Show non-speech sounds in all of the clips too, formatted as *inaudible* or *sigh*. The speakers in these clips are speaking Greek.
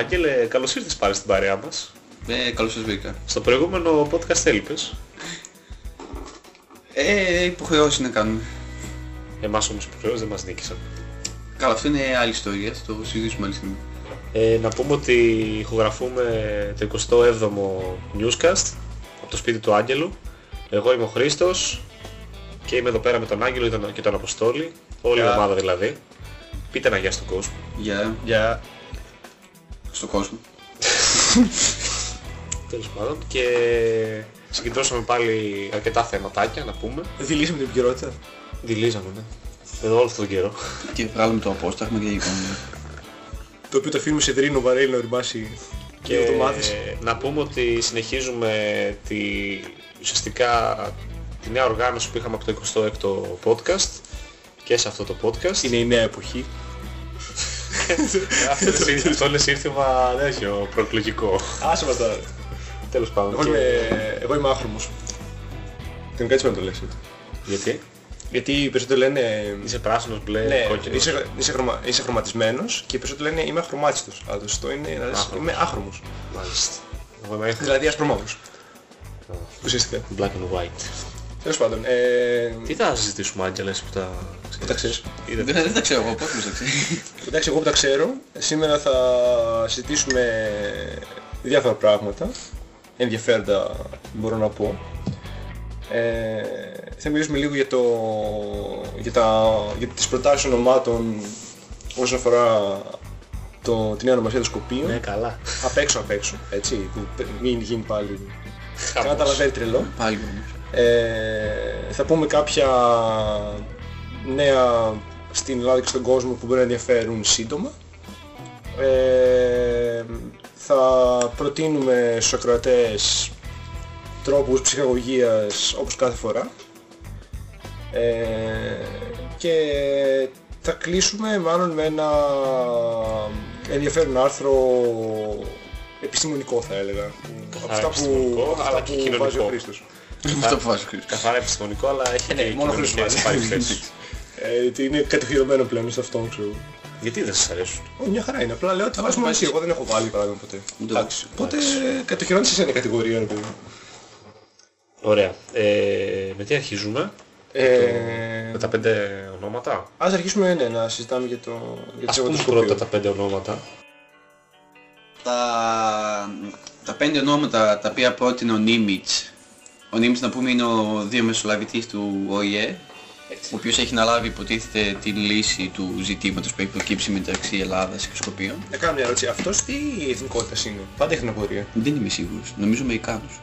Άγγελε, καλώς ήρθες πάλι στην παρέα μας. Ε, καλώς σας βρήκα. Στο προηγούμενο podcast έλειπες. Ε, υποχρεώσεις να κάνουμε. Εμάς όμως οι υποχρεώσεις δεν μας νίκησαν. Καλά, αυτό είναι άλλη ιστορία, θα το συζητήσουμε άλλη στιγμή. Ε, να πούμε ότι ηχογραφούμε το 27ο newscast από το σπίτι του Άγγελου. Εγώ είμαι ο Χρήστος και είμαι εδώ πέρα με τον Άγγελο και τον- και τον Αποστόλη. Όλη η Γεια. ομάδα δηλαδή. Πείτε ένα γεια στον κόσμο. Για, Για... στον κόσμο. Τέλος πάντων. Και συγκεντρώσαμε πάλι αρκετά θεματάκια να πούμε. Δηλήσαμε την επικαιρότητα. Δηλίζαμε, ναι. Εδώ όλο αυτόν τον καιρό. Και βγάλουμε το απόσταγμα και εικόνα. Το οποίο το αφήνουμε σε δρύνο βαρέλι να οριμάσει Και δύο εβδομάδες. να πούμε ότι συνεχίζουμε τη, ουσιαστικά τη νέα οργάνωση που είχαμε από το 26ο podcast και σε αυτό το podcast. Είναι η νέα εποχή. Αυτός λες- Αυτό λες ήρθημα τέτοιο προεκλογικό. Άσε μας τώρα. Τέλος πάντων. Εγώ και- είμαι, εγώ είμαι άχρωμος. Τελικά έτσι πρέπει να το λες. Γιατί; Γιατί οι περισσότεροι λένε... είσαι πράσινος, μπλε, Ναι, κόκκινος. είσαι, είσαι, χρωμα, είσαι χρωματισμένος και οι περισσότεροι λένε είμαι αχρωμάτιστος. Αλλά το σωστό είναι να λες Άχρωμος. είμαι άχρωμος. Μάλιστα. Εγώ είμαι άχρωμος. Δηλαδή ασπρομαύρος. Ουσιαστικά. Black and white. Τέλος πάντων. Ε, Τι θα συζητήσουμε Άγγελες που τα που τα ξέρεις. Είδε. Δεν, δεν τα ξέρω εγώ, πώς τα ξέρεις. Εντάξει, εγώ που τα ξέρω, σήμερα θα συζητήσουμε διάφορα πράγματα, ενδιαφέροντα μπορώ να πω. Ε, θα μιλήσουμε λίγο για, το, για, τα, για τις προτάσεις ονομάτων όσον αφορά το, την νέα ονομασία των Σκοπίων. Ναι, καλά. Απ' έξω απ' έξω, έτσι, που μην γίνει πάλι Χαμός. κάνα τα λαβέρι τρελό. Πάλι όμως. Ε, θα πούμε κάποια νέα στην Ελλάδα και στον κόσμο που μπορεί να ενδιαφέρουν σύντομα. Ε, θα προτείνουμε στους ακροατές τρόπους ψυχαγωγίας όπως κάθε φορά. Ε, και θα κλείσουμε μάλλον με ένα ενδιαφέρον άρθρο επιστημονικό θα έλεγα. Από Καθαρά αυτά που, επιστημονικό, από αυτά αλλά και που κοινωνικό. βάζει ο Χρήστος. Αυτό που βάζει ο Χρήστος. Καθαρά επιστημονικό, αλλά έχει ναι, και μόνο κοινωνικές χρήσιμο. παρεκθέσεις. Ε, ότι είναι κατοχυρωμένο πλέον σε αυτό, ξέρω. Γιατί δεν σας αρέσουν; Ω, μια χαρά είναι. Απλά λέω ότι βάζουμε βάζεις- εσύ. Εγώ δεν έχω βάλει παράδειγμα ποτέ. το Εντάξει. Οπότε κατοχυρώνεις σε ένα κατηγορία, ρε παιδί. Ωραία. Ε, με τι αρχίζουμε; Ε, Με τα πέντε ονόματα; Ας αρχίσουμε ναι, να συζητάμε για το, για Ας το πούμε σκοπείο. πρώτα τα πέντε ονόματα. Τα, τα πέντε ονόματα τα οποία πρότεινε ο Νίμιτς. Ο Νίμιτς να πούμε είναι ο διαμεσολαβητής του ΟΗΕ, ο οποίος έχει να λάβει υποτίθεται την λύση του ζητήματος που έχει προκύψει μεταξύ Ελλάδας και Σκοπίων. Να κάνω μια ερώτηση. Αυτός τι εθνικότητας είναι; Πάντα έχει την απορία. Δεν είμαι σίγουρος. Νομίζω Αμερικάνους.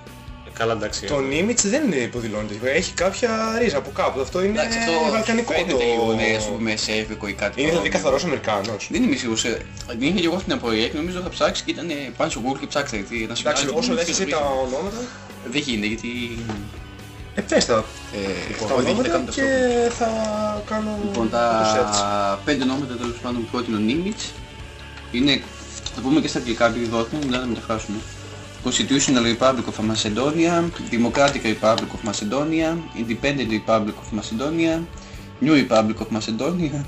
Ε, καλά εντάξει. Το Νίμιτς δεν υποδηλώνεται. Έχει κάποια ρίζα από κάπου. Αυτό είναι Εντάξει, αυτό βαλκανικό φαίνεται το... λίγο, ναι, ας πούμε, σέρβικο ή κάτι Είναι δηλαδή παρόμοιο. καθαρός Αμερικάνος. Δεν είμαι σίγουρος. ε, Δεν είχε και εγώ την απορία και νομίζω θα ψάξει και ήταν ε, πάνω στο Google και ψάξτε. γιατί να Εντάξει, συμβάζει, όσο δεν λες εσύ ξέρω, τα ονόματα, Δεν γίνεται γιατί... ε, πες τα, ε, τα όλοι δεν ονόματα κάνουν και ταυτόχρονα. θα κάνω Λοιπόν, το search. τα πέντε ονόματα τέλος πάντων που πρότεινε ο Νίμιτς είναι, θα πούμε και στα αγγλικά επειδή δόθηκαν, μετά να μεταφράσουμε. Constitutional Republic of Macedonia, Democratic Republic of Macedonia, Independent Republic of Macedonia, New Republic of Macedonia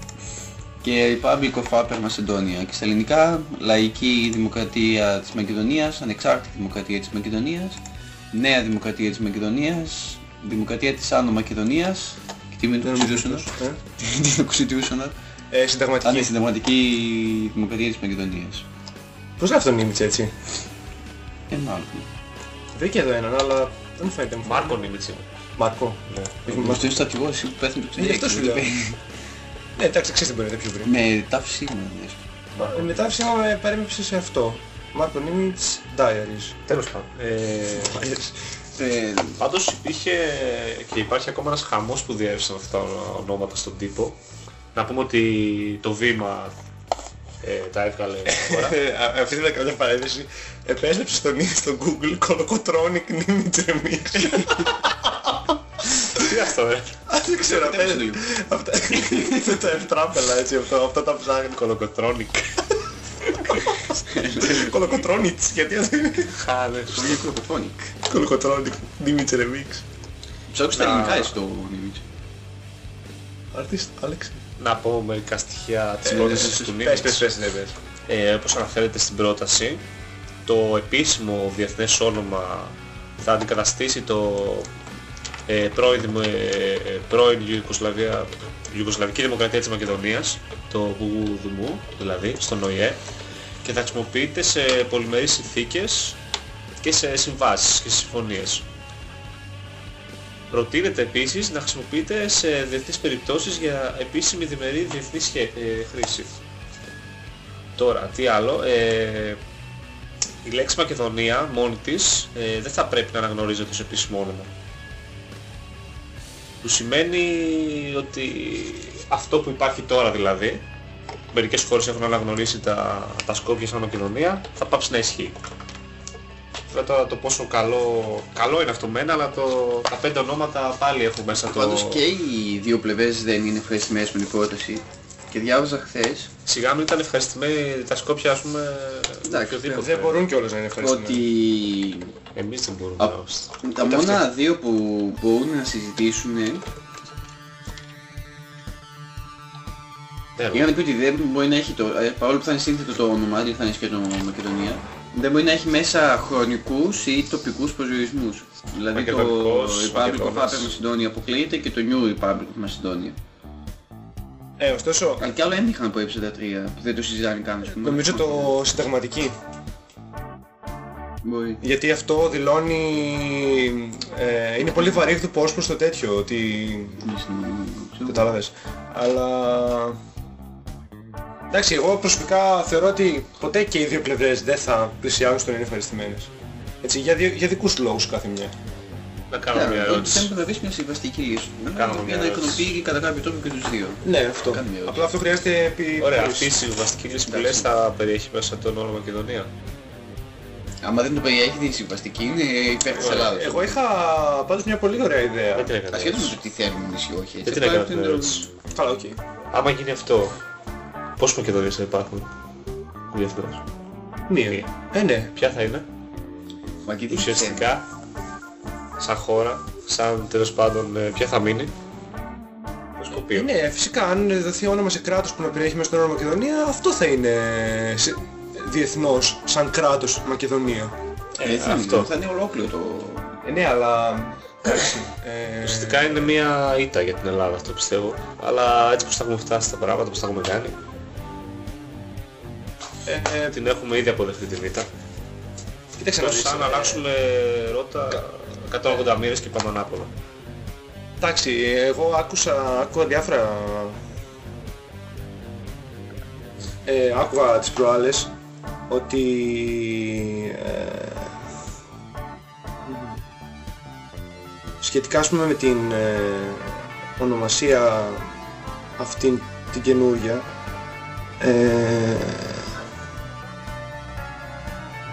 και Republic of Upper Macedonia. Και στα ελληνικά, Λαϊκή Δημοκρατία της Μακεδονίας, Ανεξάρτητη Δημοκρατία της Μακεδονίας, Νέα Δημοκρατία της Μακεδονίας, Δημοκρατία της Άνω Μακεδονίας, και τι είναι το Constitutional. Ε, Τι είναι το Constitutional. Ε, Αν είναι συνταγματική. συνταγματική δημοκρατία της Μακεδονίας. Πώς γράφει τον Νίμιτς έτσι; Ε, μάλλον. Βρήκε εδώ έναν, αλλά δεν μου φαίνεται. μου φαίνεται. Μάρκο Νίμιτς είναι. Μάρκο. Ναι. Έχει Μας Μάρκο. το είναι στρατηγός, εσύ που πέθανε το Ε, γι' αυτό σου λέω. Ναι, εντάξει, ξέρεις τι μπορεί να είναι πιο πριν. Με τάφη σίγουρα. ναι. Ε, Μετά φυσικά με παρέμειψε σε αυτό. Μάρκο Νίμιτς Diaries. Τέλος πάντων. Ε, Ε, Πάντως είχε και υπάρχει ακόμα ένας χαμός που διέρευσαν αυτά τα ονόματα στον τύπο. Να πούμε ότι το βήμα ε, τα έβγαλε τώρα. *laughs* Ε, α- Αυτή είναι καμιά παρένθεση. Επέστρεψε στον, στο Google Colocotronic Nimit Remix. Τι αυτό ρε. Α, δεν ξέρω, αυτά Κατέβασε το είναι YouTube. αυτά- είναι τα ευτράπελα έτσι, αυτό, αυτά τα ψάχνει. Κολοκοτρόνικ. *laughs* Colocotronics, γιατί αυτό είναι Χάλε. Το είναι Κροκοφόνικ. Colocotronic Nimit Remix. Ψάχνω στα Να. ελληνικά εσύ το Νίμιτς. Artist, Alex. Να πω μερικά στοιχεία της Ε, πρότασης ε, του Πες, Νίμιτς. πες, πες, ναι, πες. ε, όπως αναφέρεται στην πρόταση, το επίσημο διεθνές όνομα θα αντικαταστήσει το ε, πρώην, δημο- ε, ε, πρώην Ιουγκοσλαβία, Ιουγκοσλαβική Δημοκρατία της Μακεδονίας, το Γουγουδουμού δηλαδή, στον ΟΗΕ και θα χρησιμοποιείται σε πολυμερείς συνθήκες και σε συμβάσεις και σε συμφωνίες. Προτείνεται επίσης να χρησιμοποιείται σε διεθνείς περιπτώσεις για επίσημη διμερή διεθνή σχέ- ε, χρήση. Τώρα, τι άλλο, ε, η λέξη Μακεδονία μόνη της ε, δεν θα πρέπει να αναγνωρίζεται ως επίσημο όνομα. Που σημαίνει ότι αυτό που υπάρχει τώρα δηλαδή, μερικές χώρες έχουν αναγνωρίσει τα, τα Σκόπια σαν Μακεδονία, θα πάψει να ισχύει. Βέβαια τώρα το πόσο καλό, καλό είναι αυτό μένα, αλλά το, τα πέντε ονόματα πάλι έχουν μέσα το... Πάντως και οι δύο πλευρές δεν είναι ευχαριστημένες με την πρόταση. Και διάβαζα χθες Σιγά μην ήταν ευχαριστημένοι τα Σκόπια ας πούμε Εντάξει, οποιοδήποτε. Δεν μπορούν κιόλας να είναι ευχαριστημένοι. ότι Εμείς δεν μπορούμε Α, να τα Ούτε μόνα δύο που μπορούν να συζητήσουν Είχαν πει ότι δεν μπορεί να έχει το, ε, παρόλο που θα είναι σύνθετο το όνομα, δηλαδή θα είναι σκέτο Μακεδονία, δεν μπορεί να έχει μέσα χρονικούς ή τοπικούς προσδιορισμούς. Δηλαδή το Μακεδονικός, Republic of Μακεδόνας. Upper Macedonia αποκλείεται και το New Republic of Macedonia. Ε, ωστόσο, Αλλά κι άλλο ένα είχαν προέψει τα τρία που δεν το συζητάνε καν, ας πούμε. νομίζω το συνταγματική. Μπορεί. Γιατί αυτό δηλώνει... Ε, είναι πολύ βαρύγδουπο ως προς το τέτοιο, ότι... Κατάλαβες. Αλλά... Εντάξει, εγώ προσωπικά θεωρώ ότι ποτέ και οι δύο πλευρές δεν θα πλησιάζουν στο να είναι ευχαριστημένες. Έτσι, για, δι- για δικούς λόγους κάθε μια. Να κάνω μια Τώρα, το ερώτηση. θέμα θα βρεις μια συμβαστική λύση. Να η κάνουμε οποία μια να ερώτηση. ικανοποιεί κατά κάποιο τρόπο και τους δύο. Ναι, αυτό. Κάνει μια ερώτηση. Απλά αυτό χρειάζεται επί... Ωραία, επί- αυτή η συμβιβαστική λύση που Εντάξει. λες θα περιέχει μέσα τον όρο Μακεδονία. Άμα δεν το περιέχει την συμβιβαστική είναι υπέρ της Ωραία. Ελλάδας. Εγώ είχα πάντως μια πολύ ωραία ιδέα. Δεν την έκανα Ασχέτως με ερώτηση. το τι θέλουμε εμείς ή όχι. Δεν έτσι. την Απλά έκανα αυτό την είναι το- ερώτηση. Καλά, οκ. Άμα γίνει αυτό, πόσες Μακεδονίες θα υπάρχουν διεθνώς. Μία. Ε, ναι. Ποια θα είναι; Μα και τι ουσιαστικά σαν χώρα, σαν τέλος πάντων ε, ποια θα μείνει; Το Σκοπίο. Ναι, φυσικά αν δοθεί όνομα σε κράτος που να περιέχει μέσα στον όρο Μακεδονία, αυτό θα είναι σε... διεθνώς, σαν κράτος Μακεδονία. Ε, Ε, θα, αυτό. αυτό. θα είναι ολόκληρο το... Ε, ναι, αλλά... εντάξει, ε, Ουσιαστικά είναι μια ήττα για την Ελλάδα αυτό πιστεύω. Αλλά έτσι πως θα έχουμε φτάσει τα πράγματα, πως θα έχουμε κάνει, ε, ε, την έχουμε ήδη αποδεχτεί την ήττα. Κοίταξε να δεις. Σαν να ε, αλλάξουμε ρότα 180 μοίρες και πάμε ανάποδα. Εντάξει, εγώ άκουσα, άκουγα διάφορα... Ε, άκουγα τις προάλλες ότι... Ε, σχετικά ας πούμε με την ε, ονομασία αυτήν την καινούργια ε,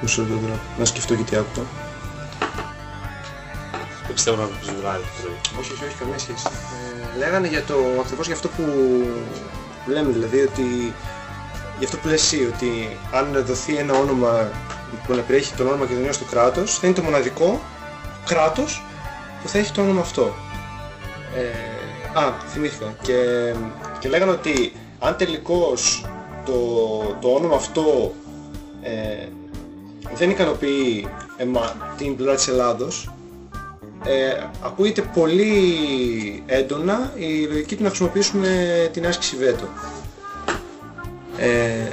μισό λεπτό τώρα, να σκεφτώ και τι άκουγα. Δεν πιστεύω να το ζουράρει το πρωί. Όχι, όχι, όχι, καμία σχέση. Ε, λέγανε για το, ακριβώς για αυτό που λέμε, δηλαδή ότι για αυτό που λες εσύ, ότι αν δοθεί ένα όνομα που να περιέχει το όνομα Μακεδονία στο κράτος, θα είναι το μοναδικό κράτος που θα έχει το όνομα αυτό. Ε, α, θυμήθηκα. Και, και λέγανε ότι αν τελικώς το, το όνομα αυτό ε, δεν ικανοποιεί εμα, την πλευρά της Ελλάδος, ε, ακούγεται πολύ έντονα η λογική του να χρησιμοποιήσουμε την άσκηση βέτο. Ε,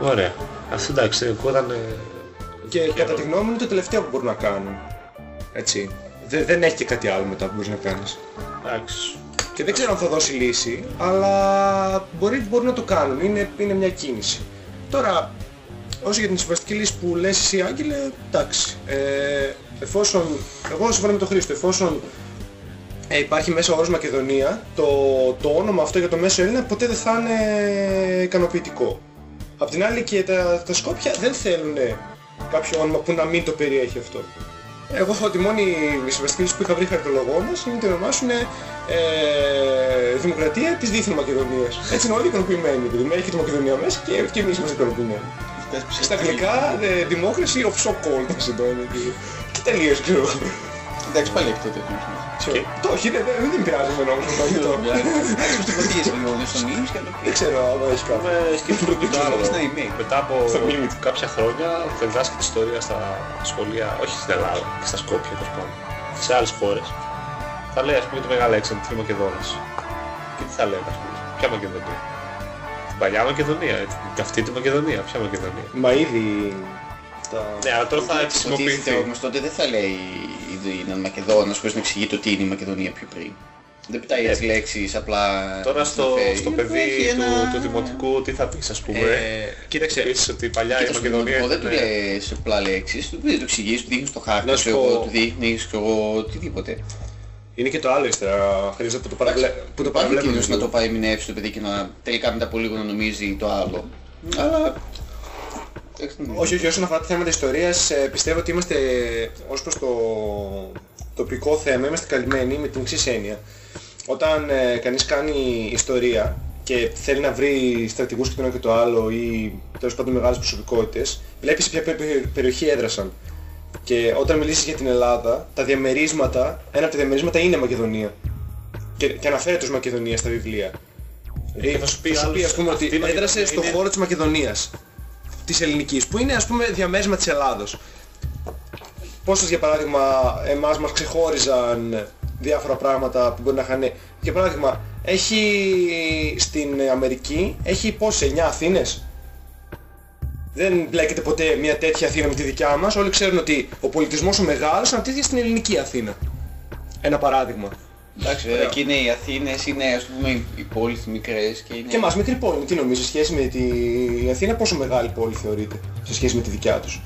Ωραία. Αυτό εντάξει, εγώ ήταν... ε, και κατά τη γνώμη μου είναι το τελευταίο που μπορούν να κάνουν. Έτσι. Δε- δεν έχει και κάτι άλλο μετά που μπορείς να κάνεις. Εντάξει. Και δεν ξέρω αν θα δώσει λύση, αλλά μπορεί, μπορεί να το κάνουν. Είναι, είναι μια κίνηση. Τώρα, όσο για την συμβαστική λύση που λες εσύ Άγγελε, εντάξει. Ε, εφόσον, εγώ συμφωνώ με τον Χρήστο, εφόσον ε, υπάρχει μέσα ο όρος Μακεδονία, το, το όνομα αυτό για το μέσο Έλληνα ποτέ δεν θα είναι ικανοποιητικό. Απ' την άλλη και τα, τα Σκόπια δεν θέλουν κάποιο όνομα που να μην το περιέχει αυτό. Εγώ ότι μόνη η συμβαστική λύση που είχα βρει χαρακτολογώντας είναι ότι ονομάσουν ε, Δημοκρατία της Δίθεν Μακεδονίας. Έτσι είναι όλοι ικανοποιημένοι. Δηλαδή έχει τη Μακεδονία μέσα και, και εμείς είμαστε ικανοποιημένοι. Στα αγγλικά, ε, Democracy of so called Macedonia. Και, και τελείως ξέρω. εγώ. Εντάξει, πάλι έχει τότε. Ποιο; Το όχι, δεν δεν- δεν πειράζει με νόμους αυτό. το- Εντάξει, το φωτίες λίγο στο memes και να το Δεν πεις. ξέρω αν έχει κάποιος. Έχουμε σκεφτούμε και το άλλο. Στα email. Μετά από Στο email. κάποια χρόνια θα διδάσκεται ιστορία στα σχολεία, όχι στην Ελλάδα, και στα Σκόπια τέλος πάντων, σε άλλες χώρες. Θα λέει ας πούμε το Μεγάλο Αλέξανδρο, τη Μακεδόνας. Και τι θα λέει ας πούμε, ποια Μακεδονία. Την παλιά Μακεδονία, την καυτή τη Μακεδονία, ποια Μακεδονία; Μα ήδη... τα- Ναι, αλλά τώρα θα Υποτίθεται επισημοποιηθεί. όμως τότε δεν θα λέει είναι Μακεδόνας χωρίς να εξηγεί το τι είναι η Μακεδονία πιο πριν. Δεν πετάει έτσι λέξεις απλά... Τώρα στο, να φέρει. στο παιδί Έχει του, ένα- του δημοτικού τι θα πεις ας πούμε. Ε, κοίταξε, Πεις ότι παλιά Κοίτα, η στο Μακεδονία δημοτικό δεν του ήταν... λες απλά λέξεις, του δεν το εξηγείς, του δείχνεις το χάρτη, Να σου ξέρω πω- εγώ, του δείχνεις ξέρω εγώ, οτιδήποτε. Είναι και το άλλο ύστερα, Χρήστο, που το παραβλέ- που το Υπάρχει παραβλέπουμε. κίνδυνος να λίγο. το παρεμηνεύσει το παιδί και να τελικά μετά από λίγο να νομίζει το άλλο. Αλλά... Όχι, όχι, όσον αφορά τα θέματα ιστορίας, ε, πιστεύω ότι είμαστε, ως προς το τοπικό θέμα, είμαστε καλυμμένοι με την εξής έννοια. Όταν ε, κανείς κάνει ιστορία και θέλει να βρει στρατηγούς και το ένα και το άλλο ή τέλος πάντων μεγάλες προσωπικότητες, βλέπεις σε ποια πε- πε- περιοχή έδρασαν. Και όταν μιλήσεις για την Ελλάδα, τα διαμερίσματα, ένα από τα διαμερίσματα είναι Μακεδονία. Και, και αναφέρεται ως Μακεδονία στα βιβλία. Και θα σου πει Θα σου πει άλλος, ας πούμε αυτή ότι η Μακεδονία έδρασε στον είναι- χώρο της Μακεδονίας της ελληνικής, που είναι ας πούμε διαμέρισμα της Ελλάδος. Πόσες για παράδειγμα εμάς μας ξεχώριζαν διάφορα πράγματα που μπορεί να είχαν... Για παράδειγμα, έχει στην Αμερική, έχει πόσες, 9 Αθήνες; Δεν μπλέκεται ποτέ μια τέτοια Αθήνα με τη δικιά μας. Όλοι ξέρουν ότι ο πολιτισμός ο μεγάλος αναπτύχθηκε στην ελληνική Αθήνα. Ένα παράδειγμα. Εντάξει, βέβαια, εκεί είναι οι Αθήνες, είναι ας πούμε οι πόλεις μικρές και είναι... Και εμάς μικρή πόλη, τι νομίζεις, σε σχέση με τη η Αθήνα πόσο μεγάλη πόλη θεωρείται σε σχέση με τη δικιά τους;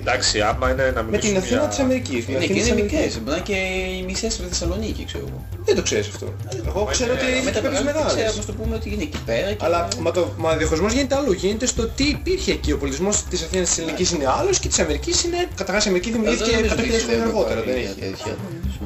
Εντάξει, άμα είναι να Με μιλήσουμε την Αθήνα για- της Αμερικής. με Είναι την και Αθήνα είναι της Αμερικής. μικρές, μπορεί να είναι και οι μισές στη Θεσσαλονίκη, ξέρω εγώ. Δεν το ξέρεις αυτό. Εγώ ξέρω ότι είναι Με τα και κάποιες μεγάλα ξέρω, μεγάλες. ας το πούμε ότι είναι εκεί πέρα και... Αλλά μα, το, μα ο διαχωρισμός γίνεται αλλού. Γίνεται στο τι υπήρχε εκεί. Ο πολιτισμός της Αθήνας της Ελληνικής είναι άλλος και της Αμερικής είναι... Καταρχάς η Αμερική δημιουργήθηκε 100.000 χρόνια αργότερα. Δεν έχει.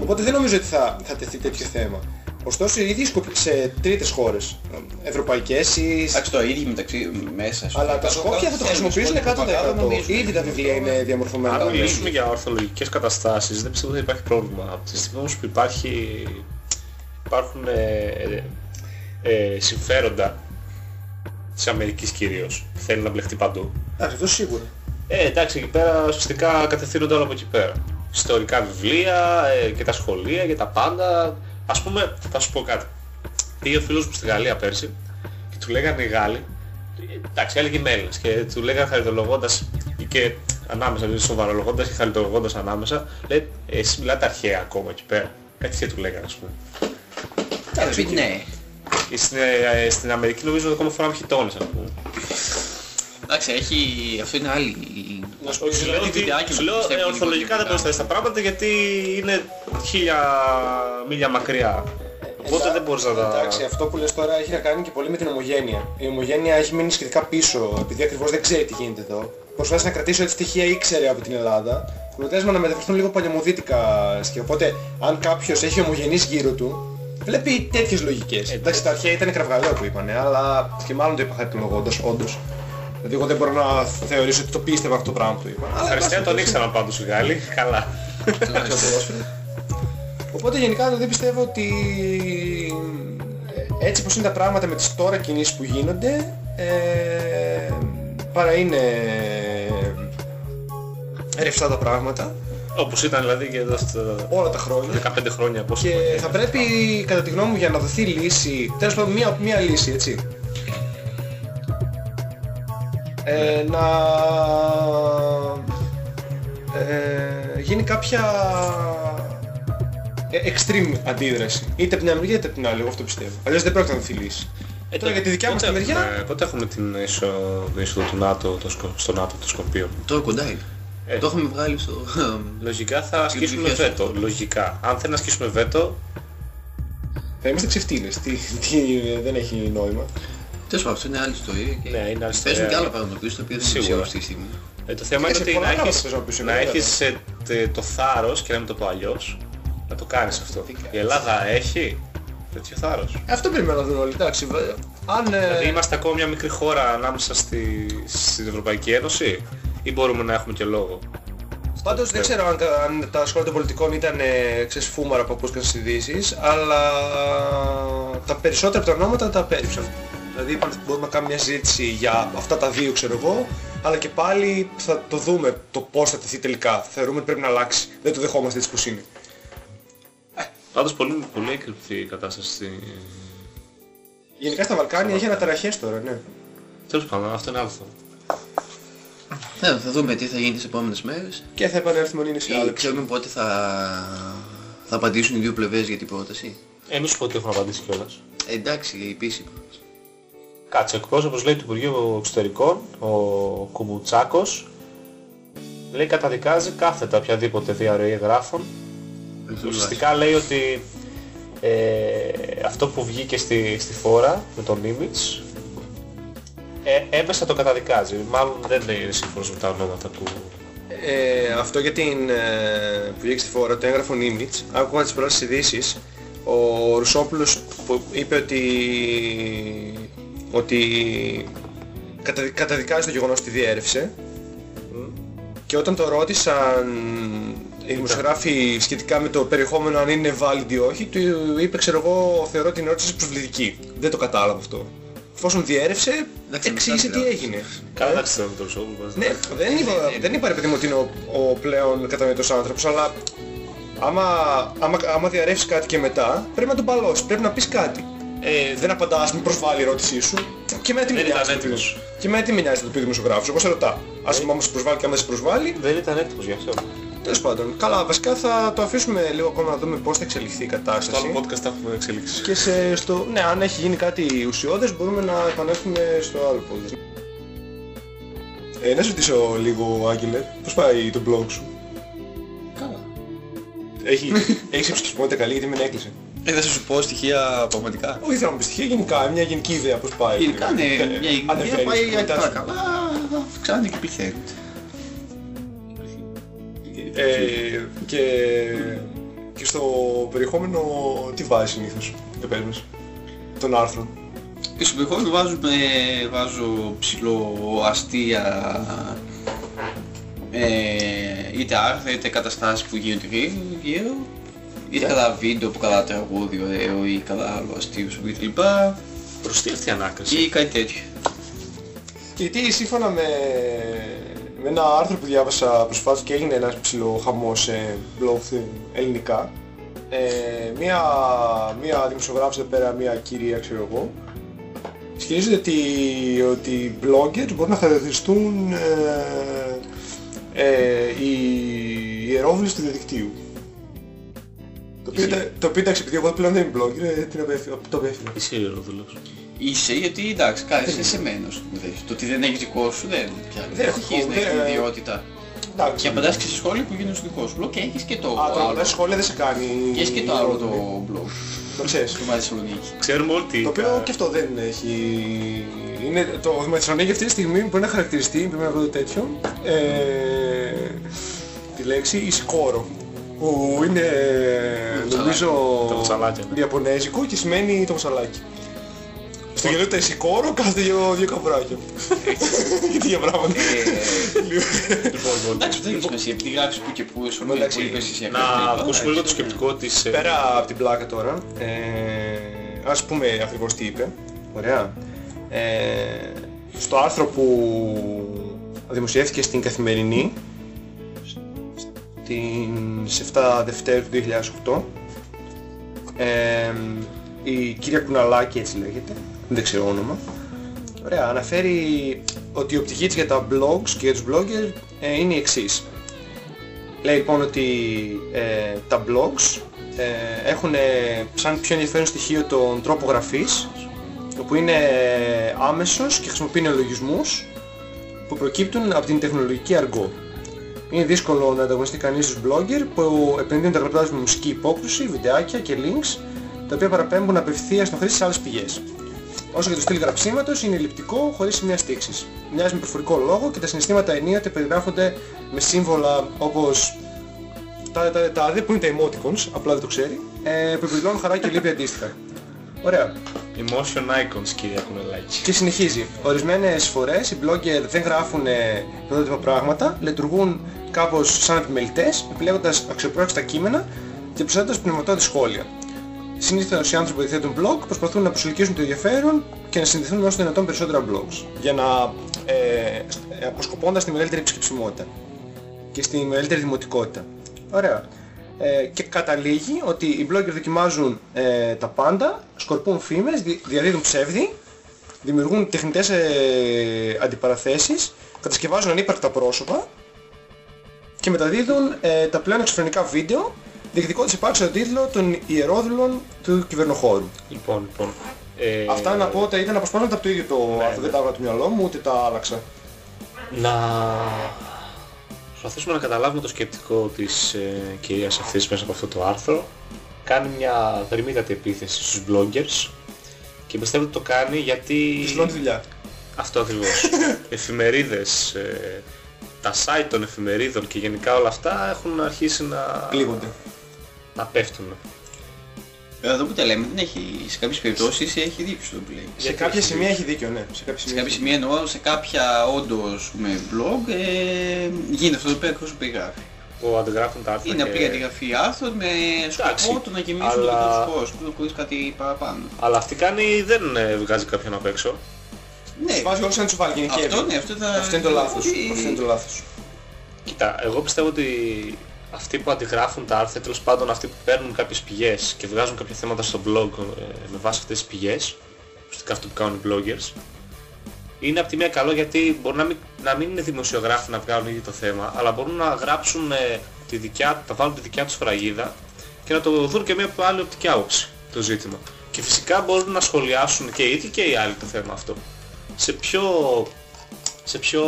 Οπότε δεν νομίζω ότι θα, θα τεθεί τέτοιο θέμα. Ωστόσο οι ίδιοι σκοπ- σε τρίτες χώρες, ευρωπαϊκές ή... Εντάξει, το ίδιο μεταξύ μέσα σου. Αλλά τα Σκόπια θα το χρησιμοποιήσουν 100%. Ήδη τα βιβλία είναι διαμορφωμένα. Αν μιλήσουμε για ορθολογικές καταστάσεις, δεν πιστεύω ότι υπάρχει πρόβλημα. Από τη στιγμή όμως που υπάρχει, υπάρχουν ε, ε, ε, συμφέροντα της Αμερικής κυρίως, που θέλει να μπλεχτεί παντού. Εντάξει, αυτό σίγουρα. Ε, εντάξει, εκεί πέρα ουσιαστικά κατευθύνονται όλα από εκεί πέρα. Ιστορικά βιβλία ε, και τα σχολεία και τα πάντα. Ας πούμε, θα σου πω κάτι. Πήγε ο φίλος μου στη Γαλλία πέρσι και του λέγανε οι Γάλλοι, ε, εντάξει, έλεγε Μέλληνες και του λέγανε χαριτολογώντας και ανάμεσα, δηλαδή σοβαρολογώντας και χαριτολογώντας ανάμεσα, λέει, «Ε, εσείς μιλάτε αρχαία ακόμα εκεί πέρα. Κάτι τέτοιο του λέγανε, ας πούμε. Εντάξει, ναι. Και Στην, ε, στην Αμερική νομίζω ακόμα φοράμε χιτώνες, ας πούμε. Εντάξει, έχει... αυτό είναι άλλη... Να σου Όχι, σου λέω, ότι, σου λέω ε, ορθολογικά δεν μπορείς να θες τα πράγματα γιατί είναι χίλια μίλια μακριά. Οπότε δεν μπορείς να τα... Εντάξει, αυτό που λες τώρα έχει να κάνει και πολύ με την ομογένεια. Η ομογένεια έχει μείνει σχετικά πίσω, επειδή ακριβώς δεν ξέρει τι γίνεται εδώ. Προσπάθησε να κρατήσει ό,τι στοιχεία ήξερε από την Ελλάδα, με αποτέλεσμα να μεταφερθούν λίγο παλαιομοδίτικα στοιχεία. Οπότε, αν κάποιος έχει ομογενείς γύρω του, βλέπει τέτοιες λογικές. Εντάξει, τα αρχαία ήταν κραυγαλαίο που είπανε, αλλά και μάλλον το είπα χαριτολογώντας, όντως. Δηλαδή, εγώ δεν μπορώ να θεωρήσω ότι το πίστευα αυτό το πράγμα που είπα. Αλλά, Αριστεία εν τον πάση ήξεραν πάντως οι Γάλλοι. Καλά. Οπότε γενικά δηλαδή πιστεύω ότι ε, έτσι πως είναι τα πράγματα με τις τώρα κινήσεις που γίνονται ε, παρά είναι ρευστά τα πράγματα Όπως ήταν δηλαδή και εδώ στα όλα τα χρόνια 15 χρόνια πόσο και θα πρέπει κατά τη γνώμη μου για να δοθεί λύση, τέλος πάντων μία, μία λύση έτσι ε, να ε, γίνει κάποια ε, extreme αντίδραση. Είτε από την μια μεριά είτε από την άλλη, εγώ αυτό πιστεύω. Αλλιώς δεν πρόκειται να δοθεί λύση. Ε, Τώρα για τη δικιά μας τη πότε μεριά, έχουμε- Πότε έχουμε την είσοδο, την είσοδο του ΝΑΤΟ, το, σκο- στο ΝΑΤΟ των Σκοπίων. Τώρα κοντά είναι. Ε. Το έχουμε βγάλει στο... Λογικά θα ασκήσουμε ψηφία σου. βέτο. Λογικά. Αν θέλει να ασκήσουμε βέτο, θα είμαστε ξεφτύλες. Τι, τι, δεν έχει νόημα. Τέλος πάντων, αυτό είναι άλλη ιστορία και... Ναι, είναι άλλη Παίζουν ιστορία. και άλλα πράγματα πίσω, τα οποία δεν Σίγουρα. ξέρω αυτή τη στιγμή. ε, το θέμα είναι Κοίταξε, ότι πολλά να πράγματα έχεις, παίζουν πίσω, να βέβαια. έχεις ε, τε- το θάρρος και να μην το πω αλλιώς, να το κάνεις αυτό. Η Ελλάδα έχει τέτοιο θάρρος. Αυτό περιμένω να δουν όλοι. Εντάξει, βέβαια. Αν, ε, Δηλαδή είμαστε ακόμα μια μικρή χώρα ανάμεσα στη, στην Ευρωπαϊκή Ένωση ή μπορούμε να έχουμε και λόγο; Πάντως δεν ξέρω αν, αν τα σχόλια των πολιτικών ήταν ε, ξέρεις, φούμαρα που ακούστηκαν στις ειδήσεις, αλλά τα περισσότερα από τα ονόματα τα απέρριψαν. Δηλαδή είπαν, μπορούμε να κάνουμε μια συζήτηση για αυτά τα δύο ξέρω εγώ, αλλά και πάλι θα το δούμε το πώς θα τεθεί τελικά. Θεωρούμε ότι πρέπει να αλλάξει. Δεν το δεχόμαστε έτσι πως είναι. Πάντως πολύ, πολύ έκρηπτη η κατάσταση στη... Γενικά στα Βαλκάνια έχει αναταραχές τώρα, ναι. Τέλος πάντων, αυτό είναι άλλο θέμα. Ναι, θα δούμε τι θα γίνει τις επόμενες μέρες. Και θα επανέλθουμε είναι σε Ή άλλο. ξέρουμε πότε θα, θα απαντήσουν οι δύο πλευρές για την πρόταση. Ε, μην σου πω ότι έχουν απαντήσει κιόλας. Ε, εντάξει, επίσημα. Κάτσε, ο εκπρόσωπος λέει του Υπουργείου Εξωτερικών, ο Κουμουτσάκος, λέει καταδικάζει κάθετα οποιαδήποτε διαρροή εγγράφων. Ουσιαστικά λέει ότι ε, αυτό που βγήκε στη, στη φόρα με τον Image ε, έμεσα το καταδικάζει. Μάλλον δεν είναι σύμφωνος με τα ονόματα του. Ε, αυτό για την ε, που βγήκε στη φόρα, το έγγραφο Nimitz, άκουγα τις πρώτες ειδήσεις, ο Ρουσόπουλος που είπε ότι, ότι καταδι, καταδικάζει το γεγονός ότι διέρευσε και όταν το ρώτησαν οι δημοσιογράφοι σχετικά με το περιεχόμενο αν είναι valid ή όχι, του είπε ξέρω εγώ θεωρώ την ερώτηση προσβλητική. Δεν το κατάλαβα αυτό. Εφόσον διέρευσε, Εντάξει, εξήγησε μετά τι δηλαδή. έγινε. Καλά εντάξει τώρα με τον Ρουσόπουλο. Ναι, δεν είπα, δεν είπα ρε παιδί μου ότι είναι ο, ο πλέον κατανοητός άνθρωπος, αλλά άμα, άμα, άμα διαρρεύσεις κάτι και μετά, πρέπει να τον παλώσεις, πρέπει να πεις κάτι. Ε, δεν απαντάς, μην προσβάλλει η ερώτησή σου. Και μετά τι με Δεν νοιάζει ήταν το πει- έτοιμος. Και μετά τι με νοιάζει το πει ο δημοσιογράφος, εγώ σε ρωτάω. Ας μου σε προσβάλλει και άμα δεν σε προσβάλλει, Δεν ήταν έτοιμος γι' αυτό. τέλος πάντων. Καλά, βασικά θα το αφήσουμε λίγο ακόμα να δούμε πώς θα εξελιχθεί η Στο άλλο κατάσταση. podcast θα έχουμε εξελίξεις. Και σε, στο, ναι, αν έχει γίνει κάτι ουσιώδες μπορούμε να επανέλθουμε στο άλλο podcast. Ε, να σου ρωτήσω λίγο, Άγγελε, πώς πάει το blog σου; Καλά. Έχει, έχεις επιστημονότητα καλή γιατί μην έκλεισε. Ε, θα σου πω στοιχεία πραγματικά. Όχι θέλω να μου πεις στοιχεία, γενικά, μια γενική ιδέα πώς πάει. Γενικά ναι, Ε, μια ιδέα ανεβαίνεις, πάει κοιτάς. αρκετά καλά, αυξάνεται και πληθαίνει. Ε, και, και στο περιεχόμενο τι βάζεις συνήθως, για πες μας, των άρθρων. Και στο περιεχόμενο βάζουμε, βάζω ψηλό αστεία, ε, είτε άρθρα είτε καταστάσεις που γίνονται γύρω, γύρω είτε κατά βίντεο που κατά τραγούδι ωραίο ή κατά άλλο αστείο σου κτλ. Προς τι αυτή η ανάκριση. ή κάτι τέτοιο. Γιατί σύμφωνα με, με ένα άρθρο που διάβασα προσφάτως και έγινε ένας ψηλό χαμός σε blog ελληνικά, ε, μία, μία δημοσιογράφος εδώ πέρα, μία κυρία ξέρω εγώ, ισχυρίζεται ότι, ότι οι bloggers μπορούν να χαρακτηριστούν ε, ε, οι ιερόβληστοι του διαδικτύου. Το οποίο, Ισχύει. το οποίο εντάξει, επειδή εγώ πλέον δεν είμαι blogger, ε, την απέφυγα, το απέφυγα. Είσαι ιερόδουλος. Είσαι γιατί εντάξει, κάθεσαι σε μένος. Το ότι δεν έχεις δικό σου δεν πια. Δεν Δεν έχω αρχίζεις να δικό, έχεις δεν- ιδιότητα. Εντάξει. Και απαντάς και σε σχόλια που γίνονται στο δικό σου blog και έχεις και το Α, το άλλο. τα σχόλια δεν σε κάνει... Και έχεις και το άλλο το blog. Το ξέρεις. Το Μάτι Θεσσαλονίκη. Ξέρουμε όλοι τι... Το οποίο και αυτό δεν έχει... Είναι το Δήμα Θεσσαλονίκη αυτή τη στιγμή μπορεί να χαρακτηριστεί, πρέπει να βρω το τέτοιο, ε, τη λέξη Ισικόρο. Που είναι νομίζω Τα μοσαλάκια, ναι. Ιαπωνέζικο και σημαίνει το μοσαλάκι. Στο γελίο τα Ισικόρο κάθεται δύο, δύο καυράκια. *laughs* Γιατί για πράγματα. Λοιπόν, λοιπόν. Εντάξει, δεν έχεις σημασία, επειδή γράφεις που και που, σου Εντάξει, πολύ περισσιακά. Να ακούσουμε λίγο το σκεπτικό της... ε, Πέρα από την πλάκα τώρα, ε, ας πούμε ακριβώς τι είπε. Ωραία. Ε, στο άρθρο που δημοσιεύθηκε στην Καθημερινή στην, σε 7 Δευτέρου του 2008 ε, η κυρία Κουναλάκη έτσι λέγεται, δεν ξέρω όνομα Ωραία, αναφέρει ότι η οπτική της για τα blogs και για τους bloggers ε, είναι η εξής. Λέει λοιπόν ότι ε, τα blogs ε, έχουν σαν πιο ενδιαφέρον στοιχείο τον τρόπο γραφής όπου είναι άμεσος και χρησιμοποιεί νεολογισμούς που προκύπτουν από την τεχνολογική αργό. Είναι δύσκολο να ανταγωνιστεί κανείς τους blogger που επενδύουν τα γραπτά τους με μουσική υπόκρουση, βιντεάκια και links τα οποία παραπέμπουν απευθείας στο χρήστη σε άλλες πηγές. Όσο για το στυλ γραψίματος είναι ελλειπτικό χωρίς σημεία στίξης. Μοιάζει με προφορικό λόγο και τα συναισθήματα ενίοτε περιγράφονται με σύμβολα όπως τα, τα, τα, τα που είναι τα emoticons, απλά δεν το ξέρει, ε, που εκδηλώνουν χαρά και λύπη αντίστοιχα. Ωραία. Emotion icons κυρία Κουνελάκη. Και συνεχίζει; Ορισμένες φορές οι blogger δεν γράφουν ε, πρωτότυπα πράγματα, λειτουργούν κάπως σαν επιμελητές, επιλέγοντας αξιοπρόκριστα κείμενα και προσθέτοντας πνευματώδη σχόλια. Συνήθως οι άνθρωποι που διαθέτουν blog προσπαθούν να προσελκύσουν το ενδιαφέρον και να συνδεθούν με όσο δυνατόν περισσότερα blogs. Για να ε, ε, αποσκοπώντας τη μεγαλύτερη επισκεψιμότητα και στη μεγαλύτερη δημοτικότητα. Ωραία. Ε, και καταλήγει ότι οι bloggers δοκιμάζουν ε, τα πάντα, σκορπούν φήμες, δι- διαδίδουν ψεύδι, δημιουργούν τεχνητές ε, αντιπαραθέσεις, κατασκευάζουν ανύπαρκτα πρόσωπα και μεταδίδουν ε, τα πλέον εξωφρενικά βίντεο διεκδικώντας υπάρξεις τον τίτλο των ιερόδουλων του κυβερνοχώρου. Λοιπόν, λοιπόν. Ε, Αυτά να πω, τα ήταν αποσπάσματα από το ίδιο το Ναι, άρθρο, ναι. δεν τα έβγαλα του μυαλό μου, ούτε τα άλλαξα. Να προσπαθήσουμε να καταλάβουμε το σκεπτικό της ε, κυρίας αυτής μέσα από αυτό το άρθρο. Κάνει μια θερμήτατη επίθεση στους bloggers και πιστεύω ότι το κάνει γιατί... Της λώνει δουλειά. Αυτό ακριβώς. *laughs* εφημερίδες, ε, τα site των εφημερίδων και γενικά όλα αυτά έχουν αρχίσει να, Πλήγονται. να πέφτουν. Εδώ που τα λέμε δεν έχει, σε κάποιες περιπτώσεις έχει δίκιο στο που λέει. Σε Γιατί κάποια έχει σημεία δίκιο. έχει δίκιο, ναι. Σε κάποια Σε σημεία. κάποια σημεία εννοώ, σε κάποια όντως με blog ε, γίνεται αυτό το οποίο ακριβώς περιγράφει. Που αντιγράφουν τα άρθρα Είναι και... απλή αντιγραφή άρθρων με Εντάξει, σκοπό το να γεμίσουν αλλά- το δικό τους κόσμο χωρίς κάτι παραπάνω. Αλλά αυτή κάνει δεν ε, βγάζει κάποιον απ' έξω. Ναι, Τους βάζει όλους ένα τσουβάλι και γενικεύει. αυτό ναι, αυτό θα... Αυτό είναι το λάθος. ότι- Αυτό είναι το λάθος. Κοίτα, εγώ πιστεύω ότι αυτοί που αντιγράφουν τα άρθρα, τέλος πάντων αυτοί που παίρνουν κάποιες πηγές και βγάζουν κάποια θέματα στο blog ε, με βάση αυτές τις πηγές, ουσιαστικά αυτό που κάνουν οι bloggers, είναι από τη μία καλό γιατί μπορεί να μην, να μην είναι δημοσιογράφοι να βγάλουν ήδη το θέμα, αλλά μπορούν να γράψουν ε, τη δικιά, να βάλουν τη δικιά τους φραγίδα και να το δουν και μια από άλλη οπτική άποψη το ζήτημα. Και φυσικά μπορούν να σχολιάσουν και οι ίδιοι και οι άλλοι το θέμα αυτό. Σε ποιο, σε ποιο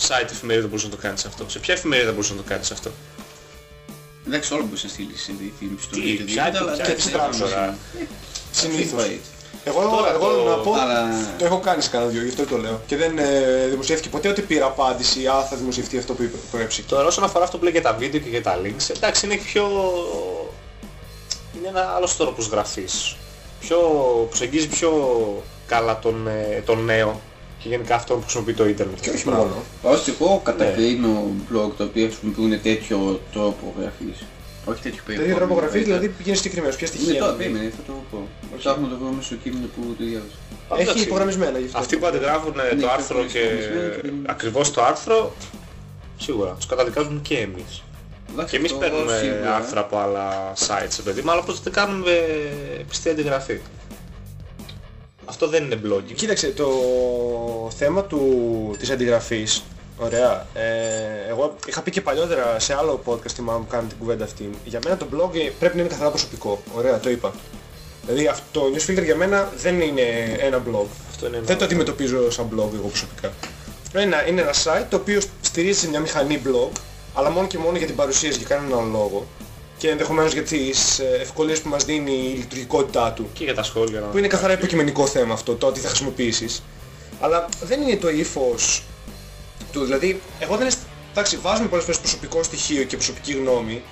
site εφημερίδα μπορείς να το κάνεις αυτό. Σε ποια εφημερίδα μπορείς να το κάνεις αυτό. Εντάξει, όλο μπορείς να στείλεις σε διαφήμιση στο Τι, LinkedIn, ποια- αλλά ποια- δεν ποια- ξέρω ποια- τώρα. Συνήθως. Clickbait. Εγώ, Τώρα εγώ το- να πω, Αλλά- το έχω κάνει σε κανένα δυο, γι' αυτό το λέω. Και δεν ε, δημοσιεύτηκε ποτέ ότι πήρα απάντηση, α, θα δημοσιευτεί αυτό που είπε- προέψει. Τώρα όσον αφορά αυτό που λέει για τα βίντεο και για τα links, εντάξει είναι πιο... είναι ένα άλλος τρόπος γραφής. Πιο... προσεγγίζει πιο καλά τον, ε, τον νέο και γενικά αυτόν που χρησιμοποιεί το ίντερνετ. Και όχι Μπράβο. μόνο. Ώστε εγώ Ναι. κατακρίνω blog τα οποία χρησιμοποιούν τέτοιο τρόπο γραφής. Όχι τέτοιο Το περιεχόμενο. ίδιο τρόπο γραφής δηλαδή πηγαίνεις συγκεκριμένος. Ποια Ναι, στοιχεία. τώρα είναι. περίμενε, θα το πω. Ψάχνω να το βρω μέσα στο κείμενο που το διάβασα. Πάντως, Έχει εντάξει, υπογραμμισμένα γι' αυτό. Αυτοί που αντιγράφουν ε, Ναι, το και άρθρο αυτό και είναι σημαντικό. ακριβώς το άρθρο, σίγουρα, τους καταδικάζουμε και εμείς. Εντάξει, Και εμείς αυτό παίρνουμε σίγουρα. άρθρα από άλλα sites, παιδί μου, αλλά όπως δεν κάνουμε πιστή αντιγραφή. Αυτό δεν είναι blogging. Κοίταξε, το θέμα του, της αντιγραφής, ωραία, ε, εγώ είχα πει και παλιότερα σε άλλο podcast, θυμάμαι που κάναμε την κουβέντα αυτή, για μένα το blog ε, πρέπει να είναι καθαρά προσωπικό, ωραία, το είπα. Δηλαδή αυτό το newsfilter για μένα δεν είναι ένα blog. Αυτό είναι ένα- Δεν το αντιμετωπίζω σαν blog εγώ προσωπικά. Είναι ένα, είναι ένα site το οποίο στηρίζει σε μια μηχανή blog, αλλά μόνο και μόνο για την παρουσίαση για κανέναν άλλο λόγο. Και ενδεχομένως για τις ε, ευκολίες που μας δίνει η λειτουργικότητά του. Και για τα σχόλια. να- Που είναι καθαρά υποκειμενικό θέμα αυτό, το ότι θα χρησιμοποιήσεις. Αλλά δεν είναι το ύφος του. Δηλαδή, εγώ δεν... αισθ- Εντάξει, βάζουμε πολλές φορές προσωπικό στοιχείο και προσωπική γνώμη,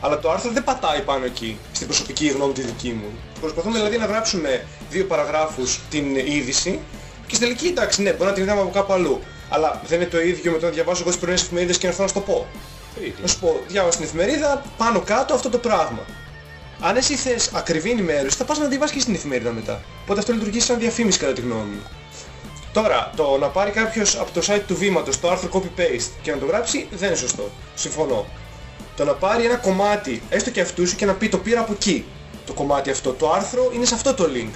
αλλά το άρθρο δεν πατάει πάνω εκεί, στην προσωπική γνώμη τη δική μου. Προσπαθούμε δηλαδή να γράψουμε δύο παραγράφους την είδηση και στην τελική εντάξει, ναι, μπορεί να την είδαμε από κάπου αλλού. Αλλά δεν είναι το ίδιο με το να διαβάζω εγώ τις πρωινές εφημερίδες και να έρθω να σου το πω. Το ίδιο. Να σου πω, διάβασα στην εφημερίδα, πάνω κάτω αυτό το πράγμα. Αν εσύ θες ακριβή ενημέρωση, θα πας να διαβάσεις και στην εφημερίδα μετά. Οπότε αυτό λειτουργεί σαν διαφήμιση κατά τη γνώμη μου. Τώρα, το να πάρει κάποιος από το site του βήματος το άρθρο copy-paste και να το γράψει δεν είναι σωστό. Συμφωνώ. Το να πάρει ένα κομμάτι, έστω και αυτού σου και να πει το πήρα από εκεί. Το κομμάτι αυτό, το άρθρο είναι σε αυτό το link.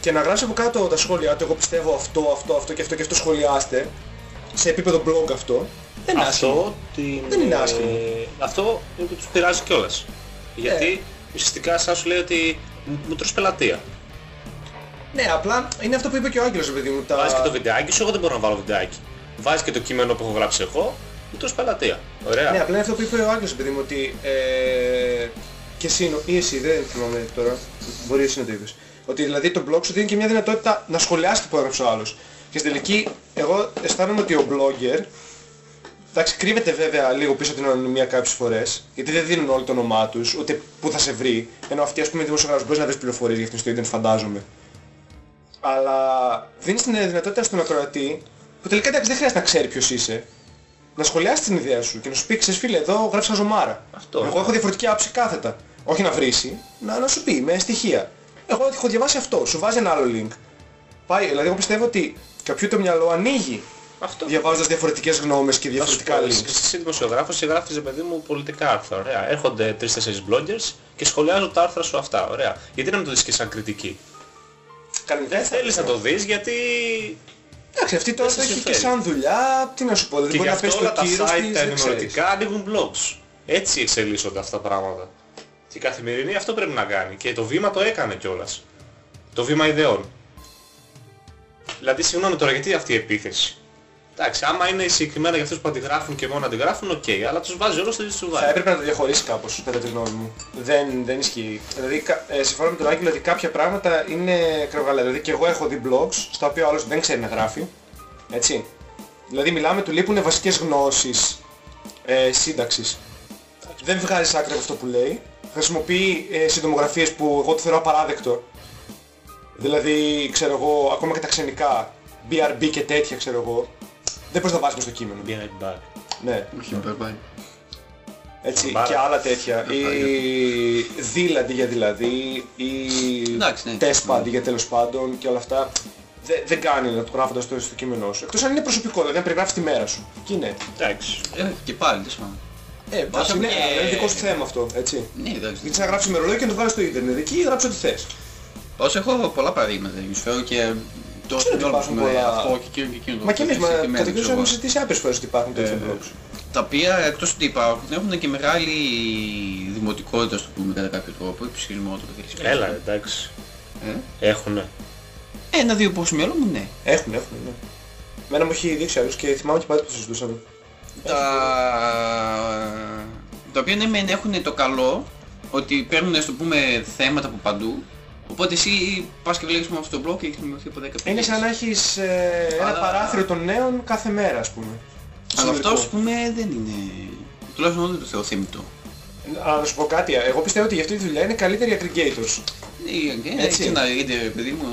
Και να γράψει από κάτω τα σχόλιά του, εγώ πιστεύω αυτό, αυτό, αυτό και αυτό και αυτό σχολιάστε, σε επίπεδο blog αυτό, δεν είναι άσχημο. Αυτό, την, Δεν είναι άσχημο. ε, αυτό είναι που τους πειράζει κιόλας. Γιατί ουσιαστικά σαν σου λέει ότι μου- μου τρως πελατεία. Ναι, απλά είναι αυτό που είπε και ο Άγγελος, ρε παιδί μου. Τα... Βάζεις και το βιντεάκι σου, εγώ δεν μπορώ να βάλω βιντεάκι. Βάζεις και το κείμενο που έχω γράψει εγώ, μου τρως πελατεία. Ωραία. Ναι, απλά είναι αυτό που είπε ο Άγγελος, ρε παιδί μου, ότι ε, και εσύ, νο- ή εσύ, δεν θυμάμαι τώρα, μπορεί εσύ να το είπες. Ότι δηλαδή το blog σου δίνει και μια δυνατότητα να σχολιάσει το που έγραψε ο άλλος. Και στην τελική, εγώ αισθάνομαι ότι ο blogger Εντάξει, κρύβεται βέβαια λίγο πίσω την ανωνυμία κάποιες φορές, γιατί δεν δίνουν όλο το όνομά τους, ούτε πού θα σε βρει, ενώ αυτοί ας πούμε δημοσιογράφος μπορείς να βρεις πληροφορίες για αυτήν στο ίντερνετ φαντάζομαι. Αλλά δίνεις την δυνατότητα στον ακροατή, που τελικά εντάξει δεν χρειάζεται να ξέρει ποιος είσαι, να σχολιάσει την ιδέα σου και να σου πει, ξέρεις φίλε, εδώ γράψα ζωμάρα. Αυτό. Εγώ έχω διαφορετική άποψη κάθετα. Όχι να βρίσει, να, να σου πει με στοιχεία. Εγώ έχω διαβάσει αυτό, σου βάζει ένα άλλο link. Πάει, δηλαδή εγώ πιστεύω ότι κάποιο το μυαλό ανοίγει Αυτό. διαβάζοντας διαφορετικές γνώμες και Θα σου διαφορετικά πω, links. Εσύ δημοσιογράφος και γράφεις, ρε παιδί μου, πολιτικά άρθρα. Ωραία. Έρχονται τρεις-τέσσερις bloggers και σχολιάζουν τα άρθρα σου αυτά. Ωραία. Γιατί να μην το δεις και σαν κριτική; Κανένα Θέλεις να το δεις γιατί... Εντάξει, αυτή τώρα Δεν το σε έχει και συμφέρει. σαν δουλειά, τι να σου πω, δεν Και μπορεί γι' να πέσει αυτό το όλα τα κύρος site της, τα δεν ξέρεις. ενημερωτικά ανοίγουν blogs. Έτσι εξελίσσονται αυτά τα πράγματα. Και η καθημερινή αυτό πρέπει να κάνει. Και το βήμα το έκανε κιόλας. Το βήμα ιδεών. Δηλαδή συγγνώμη τώρα γιατί αυτή η επίθεση; Εντάξει, άμα είναι συγκεκριμένα για αυτούς που αντιγράφουν και μόνο αντιγράφουν, οκ, αλλά τους βάζει όλους στο ίδιο Θα τσουβάλι. έπρεπε να το διαχωρίσει κάπως, κατά τη γνώμη μου. Δεν, δεν ισχύει. Δηλαδή, κα- ε, συμφωνώ με τον Άγγελο ότι κάποια πράγματα είναι κραυγαλαία. Δηλαδή και εγώ έχω δει blogs, στα οποία ο άλλος δεν ξέρει να γράφει. Έτσι. Δηλαδή μιλάμε, του λείπουν βασικές γνώσεις ε, σύνταξης. Δεν βγάζει άκρη από αυτό που λέει. Χρησιμοποιεί ε, συντομογραφίες που εγώ το θεωρώ απαράδεκτο. Δηλαδή, ξέρω εγώ, ακόμα και τα ξενικά, BRB και τέτοια, ξέρω εγώ. Δεν μπορείς να βάζεις μες στο κείμενο. Be right back. Ναι. Όχι, bye bye. Έτσι, Μπάρα. και άλλα τέτοια. Ή δίλα αντί για δηλαδή, ή Εντάξει, ναι. τέσπα αντί για τέλος πάντων και όλα αυτά. Δεν, δεν κάνει να το γράφοντας το στο κείμενό σου. Εκτός αν είναι προσωπικό, δηλαδή να περιγράφεις τη μέρα σου. Και είναι. Εντάξει. Ε, και πάλι, τέλος πάντων. Ε, εντάξει, είναι, ε, είναι δικό σου θέμα αυτό, έτσι. Ναι, εντάξει. Γιατί να γράψεις ημερολόγιο και να το βάλεις στο ίντερνετ. Εκεί γράψεις ό,τι θες. Όσο έχω πολλά παραδείγματα, να σου φέρω και το Ξέρω ότι όλο υπάρχουν με πολλά. αυτό και εκείνο και εκείνο. Μα και εμείς, μα, Εξαρτημένοι, κατά κύριο ξέρω έχουμε εγώ. συζητήσει άπειρες φορές ότι υπάρχουν τέτοια Ε, blogs. τα οποία εκτός ότι υπάρχουν έχουν και μεγάλη δημοτικότητα, στο πούμε κατά κάποιο τρόπο, επισχυρισμό το καθεξής. Έλα, εντάξει. Ε, Έχουνε. Ένα-δύο που στο μυαλό μου, ναι. Έχουν, έχουν, ναι. Μένα μου έχει δείξει άλλους και θυμάμαι και πάλι που το συζητούσαμε. Τα... τα οποία ναι μεν έχουν το καλό ότι παίρνουν στο πούμε θέματα από παντού οπότε εσύ πας και βλέπεις με αυτό το blog και έχεις ενημερωθεί από 10 Είναι πηγές. σαν να έχεις ε, ένα Αλλά- παράθυρο των νέων κάθε μέρα, ας πούμε. Αλλά αυτός Συνολικό. ας πούμε δεν είναι... Τουλάχιστον δεν το θεωρώ θεμητό. Αλλά να σου πω κάτι, εγώ πιστεύω ότι για αυτή τη δουλειά είναι καλύτεροι οι aggregators. Ναι, Έτσι. έτσι να είτε παιδί μου